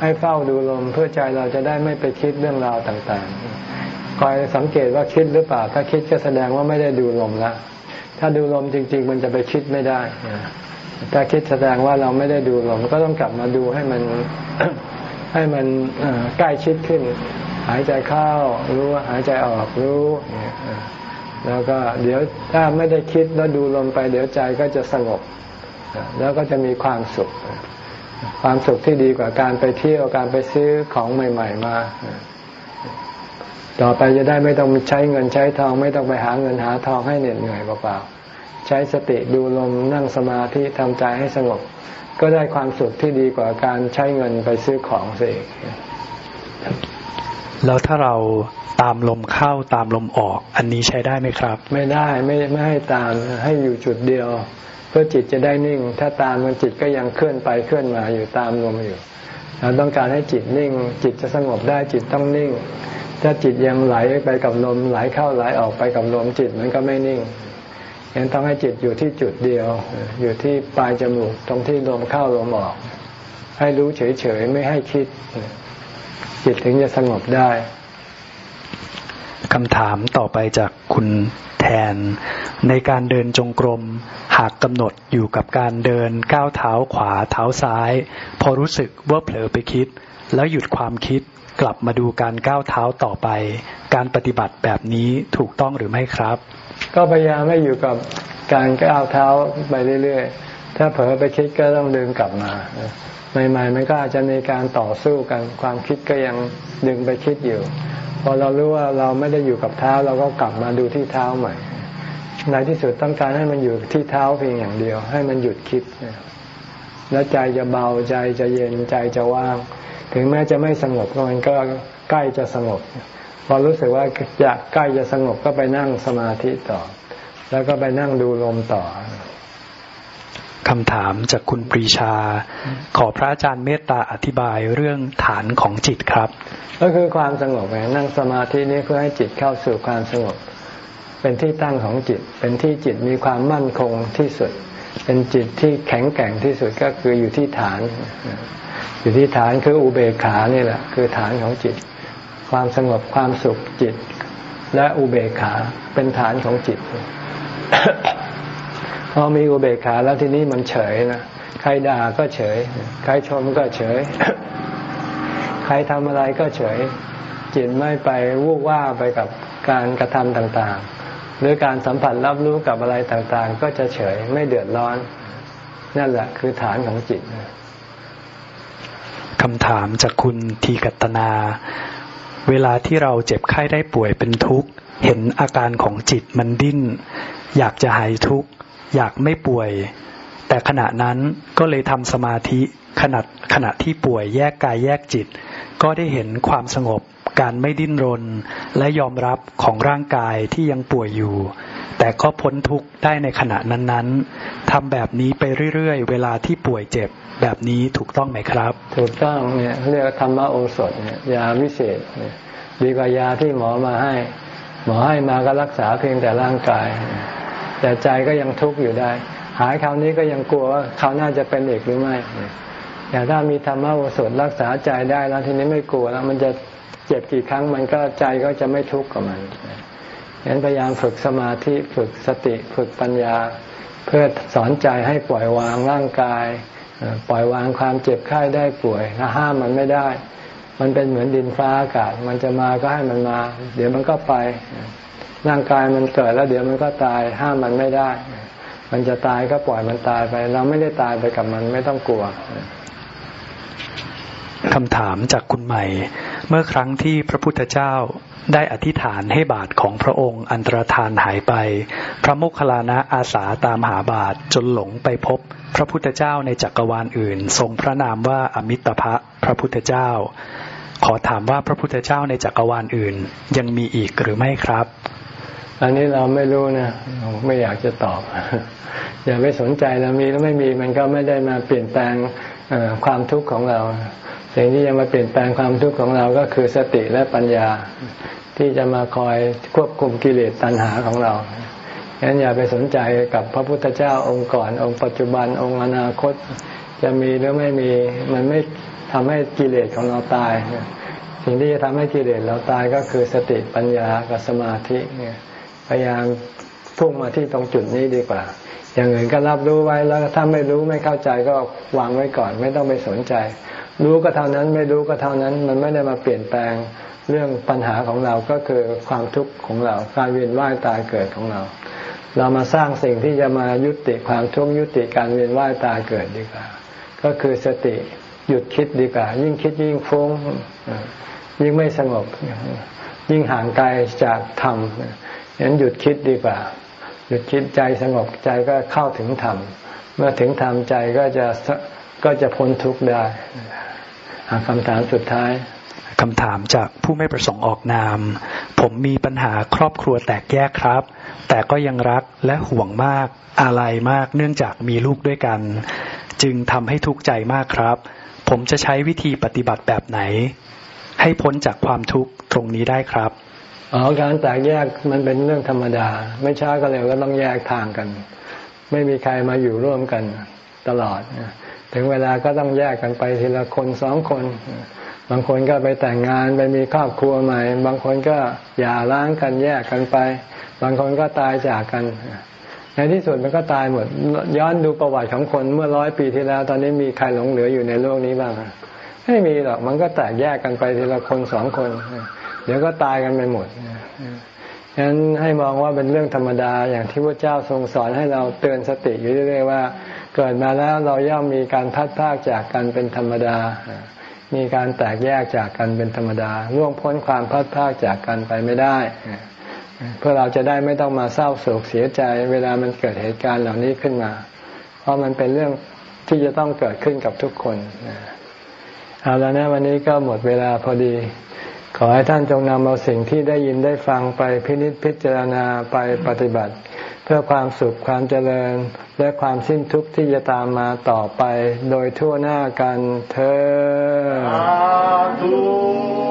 ให้เฝ้าดูลมเพื่อใจเราจะได้ไม่ไปคิดเรื่องราวต่างๆ คอยสังเกตว่าคิดหรือเปล่า ถ้าคิดก็แสดงว่าไม่ได้ดูลมละ ถ้าดูลมจริง ๆ มันจะไปคิดไม่ได้ ถ้าคิดแสดงว่าเราไม่ได้ดูลมก็ต้องกลับมาดูให้มันให้มันใกล้ชิดขึ้น หายใจเข้ารู้หายใจออกรู้แล้วก็เดี๋ยวถ้าไม่ได้คิดแล้วดูลมไป เดี๋ยวใจก็จะสงบ แล้วก็จะมีความสุข ความสุขที่ดีกว่าการไปเที่ยวการไปซื้อของใหม่ ๆ มา ต่อไปจะได้ไม่ต้องใช้เงินใช้ทอง ไม่ต้องไปหาเงินหาทองให้เหน็ดเหนื่อยเปล่าๆใช้สติดูลมนั่งสมาธิทำใจให้สงบ ก็ได้ความสุขที่ดีกว่าการใช้เงินไปซื้อของเสียแล้วถ้าเราตามลมเข้าตามลมออก อันนี้ใช้ได้ไหมครับ ไม่ได้ไม่ไม่ให้ตามให้อยู่จุดเดียว พื่อจิตจะได้นิ่ง ถ้าตามมันจิตก็ยังเคลื่อนไปเคลื่อนมาอยู่ตามลมอยู่ เราต้องการให้จิตนิ่ง จิตจะสงบได้จิตต้องนิ่ง ถ้าจิตยังไหลไปกับลมไหลเข้าไหลออกไปกับลมจิตมันก็ไม่นิ่งยังต้องให้จิตอยู่ที่จุดเดียว อยู่ที่ปลายจมูกตรงที่ลมเข้าลมออก ให้รู้เฉยๆไม่ให้คิด จิตถึงจะสงบได้ คำถามต่อไปจากคุณแทน ในการเดินจงกรม หากกำหนดอยู่กับการเดินก้าวเท้าขวาเท้าซ้าย พอรู้สึกว่าเผลอไปคิด แล้วหยุดความคิดกลับมาดูการก้าวเท้าต่อไป การปฏิบัติแบบนี้ถูกต้องหรือไม่ครับ ก็พยายามไม่อยู่กับการก้าวเท้าไปเรื่อยๆ ถ้าเผลอไปคิดก็ต้องดึงกลับมาใหม่ๆมันก็อาจจะมีการต่อสู้กัน ความคิดก็ยังดึงไปคิดอยู่พอเรารู้ว่าเราไม่ได้อยู่กับเท้า เราก็กลับมาดูที่เท้าใหม่ในที่สุดต้องการให้มันอยู่ที่เท้าเพียงอย่างเดียว ให้มันหยุดคิดแล้วใจจะเบาใจจะเย็นใจจะว่าง ถึงแม้จะไม่สงบมันก็ใกล้จะสงบพอรู้สึกว่าอยากใกล้จะสงบก็ไปนั่งสมาธิต่อ แล้วก็ไปนั่งดูลมต่อ คำถามจากคุณปรีชา ขอพระอาจารย์เมตตาอธิบายเรื่องฐานของจิตครับ ก็คือความสงบไงนั่งสมาธินี้เพื่อให้จิตเข้าสู่ความสงบ เป็นที่ตั้งของจิต เป็นที่จิตมีความมั่นคงที่สุด เป็นจิตที่แข็งแกร่งที่สุดก็คืออยู่ที่ฐาน อยู่ที่ฐานคืออุเบกขานี่แหละ คือฐานของจิต ความสงบความสุขจิต และอุเบกขาเป็นฐานของจิตพ อมีอุเบกขาแล้วทีนี้มันเฉยนะใครด่าก็เฉย ใครชมก็เฉย ใครทำอะไรก็เฉย จิตไม่ไปวูบว่าไปกับการกระทำต่างๆ หรือการสัมผัสรับรู้กับอะไรต่างๆ ก็จะเฉยไม่เดือดร้อน นั่นแหละคือฐานของจิตคำถามจากคุณทีกัตนา เวลาที่เราเจ็บไข้ได้ป่วยเป็นทุกข์ เห็นอาการของจิตมันดิ้น อยากจะหายทุกข์ อยากไม่ป่วย แต่ขณะนั้นก็เลยทำสมาธิขณะขณะที่ป่วยแยกกายแยกจิต ก็ได้เห็นความสงบการไม่ดิ้นรน และยอมรับของร่างกายที่ยังป่วยอยู่ แต่ก็พ้นทุกข์ได้ในขณะนั้นๆทำแบบนี้ไปเรื่อยๆ เวลาที่ป่วยเจ็บแบบนี้ถูกต้องไหมครับ ถูกต้องเนี่ยเรียกธรรมโอสถเนี่ยยาวิเศษเนี่ยดีกว่ายาที่หมอมาให้ หมอให้มาก็รักษาเพียงแต่ร่างกาย แต่ใจก็ยังทุกข์อยู่ได้ หายคราวนี้ก็ยังกลัวว่าคราวหน้าจะเป็นอีกหรือไม่แต่ถ้ามีธรรมะโอสถรักษาใจได้แล้วทีนี้ไม่กลัวแล้ว มันจะเจ็บกี่ครั้งมันก็ใจก็จะไม่ทุกข์กับมันฉะนั้นพยายามฝึกสมาธิฝึกสติฝึกปัญญา เพื่อสอนใจให้ปล่อยวางร่างกาย ปล่อยวางความเจ็บไข้ได้ป่วยถ้าห้ามมันไม่ได้ มันเป็นเหมือนดินฟ้าอากาศ มันจะมาก็ให้มันมา เดี๋ยวมันก็ไป ร่างกายมันเกิดแล้วเดี๋ยวมันก็ตายห้ามมันไม่ได้ มันจะตายก็ปล่อยมันตายไป เราไม่ได้ตายไปกับมันไม่ต้องกลัวคำถามจากคุณใหม่ เมื่อครั้งที่พระพุทธเจ้าได้อธิษฐานให้บาทของพระองค์อันตรธานหายไป พระมุคลานะอาสาตามหาบาทจนหลงไปพบ พระพุทธเจ้าในจักรวาลอื่น ทรงพระนามว่าอมิตรภะพระพุทธเจ้า ขอถามว่าพระพุทธเจ้าในจักรวาลอื่น ยังมีอีกหรือไม่ครับ อันนี้เราไม่รู้นะไม่อยากจะตอบ อย่าไปสนใจเรามีแล้วไม่มีมันก็ไม่ได้มาเปลี่ยนแปลงความทุกข์ของเรา สิ่งที่จะมาเปลี่ยนแปลงความทุกข์ของเราก็คือสติและปัญญาที่จะมาคอยควบคุมกิเลสตัณหาของเราฉะนั้นอย่าไปสนใจกับพระพุทธเจ้าองค์ก่อนองค์ปัจจุบันองค์อนาคต จะมีหรือไม่มีมันไม่ทำให้กิเลสของเราตาย สิ่งที่จะทำให้กิเลสเราตายก็คือสติปัญญากับสมาธิเนี่ย พยายามพุ่งมาที่ตรงจุดนี้ดีกว่า อย่างอื่นก็รับรู้ไว้แล้วถ้าไม่รู้ไม่เข้าใจก็วางไว้ก่อน ไม่ต้องไปสนใจ รู้ก็เท่านั้นไม่รู้ก็เท่านั้น มันไม่ได้มาเปลี่ยนแปลงเรื่องปัญหาของเราก็คือความทุกข์ของเรา การเวียนว่ายตายเกิดของเรา เรามาสร้างสิ่งที่จะมายุติความทุกข์ยุติการเวียนว่ายตายเกิดดีกว่า ก็คือสติหยุดคิดดีกว่า ยิ่งคิดยิ่งฟุ้งยิ่งไม่สงบ ยิ่งห่างไกลจากธรรม งั้นหยุดคิดดีกว่า หยุดคิดใจสงบใจก็เข้าถึงธรรม เมื่อถึงธรรมใจก็จะก็จะพ้นทุกข์ได้คำถามสุดท้ายคำถามจากผู้ไม่ประสงค์ออกนาม ผมมีปัญหาครอบครัวแตกแยกครับ แต่ก็ยังรักและห่วงมากอะไรมากเนื่องจากมีลูกด้วยกัน จึงทำให้ทุกข์ใจมากครับ ผมจะใช้วิธีปฏิบัติแบบไหน ให้พ้นจากความทุกข์ตรงนี้ได้ครับ อ๋อการแตกแยกมันเป็นเรื่องธรรมดา ไม่ช้าก็เร็วก็ต้องแยกทางกัน ไม่มีใครมาอยู่ร่วมกันตลอด ถึงเวลาก็ต้องแยกกันไปทีละคนสองคน บางคนก็ไปแต่งงานไปมีครอบครัวใหม่ บางคนก็หย่าร้างกันแยกกันไป บางคนก็ตายจากกัน ในที่สุดมันก็ตายหมด ย้อนดูประวัติของคนเมื่อร้อยปีที่แล้ว ตอนนี้มีใครหลงเหลืออยู่ในโลกนี้บ้าง ไม่มีหรอก มันก็แตกแยกกันไปทีละคนสองคน เดี๋ยวก็ตายกันไปหมดฉะนั้นให้มองว่าเป็นเรื่องธรรมดาอย่างที่พระเจ้าทรงสอนให้เราเตือนสติอยู่เรื่อยๆว่า เกิดมาแล้วเราย่อมมีการพัดพากจากกันเป็นธรรมดา มีการแตกแยกจากกันเป็นธรรมดาล่วงพ้นความพัดพากจากกันไปไม่ได้ เพื่อเราจะได้ไม่ต้องมาเศร้าโศกเสียใจ เวลามันเกิดเหตุการณ์เหล่านี้ขึ้นมา เพราะมันเป็นเรื่องที่จะต้องเกิดขึ้นกับทุกคนเอาแล้วนะวันนี้ก็หมดเวลาพอดี ขอให้ท่านจงนำเอาสิ่งที่ได้ยินได้ฟังไปพินิจพิจารณาไปปฏิบัติ เพื่อความสุขความเจริญ และความสิ้นทุกข์ที่จะตามมาต่อไป โดยทั่วหน้ากันเธอ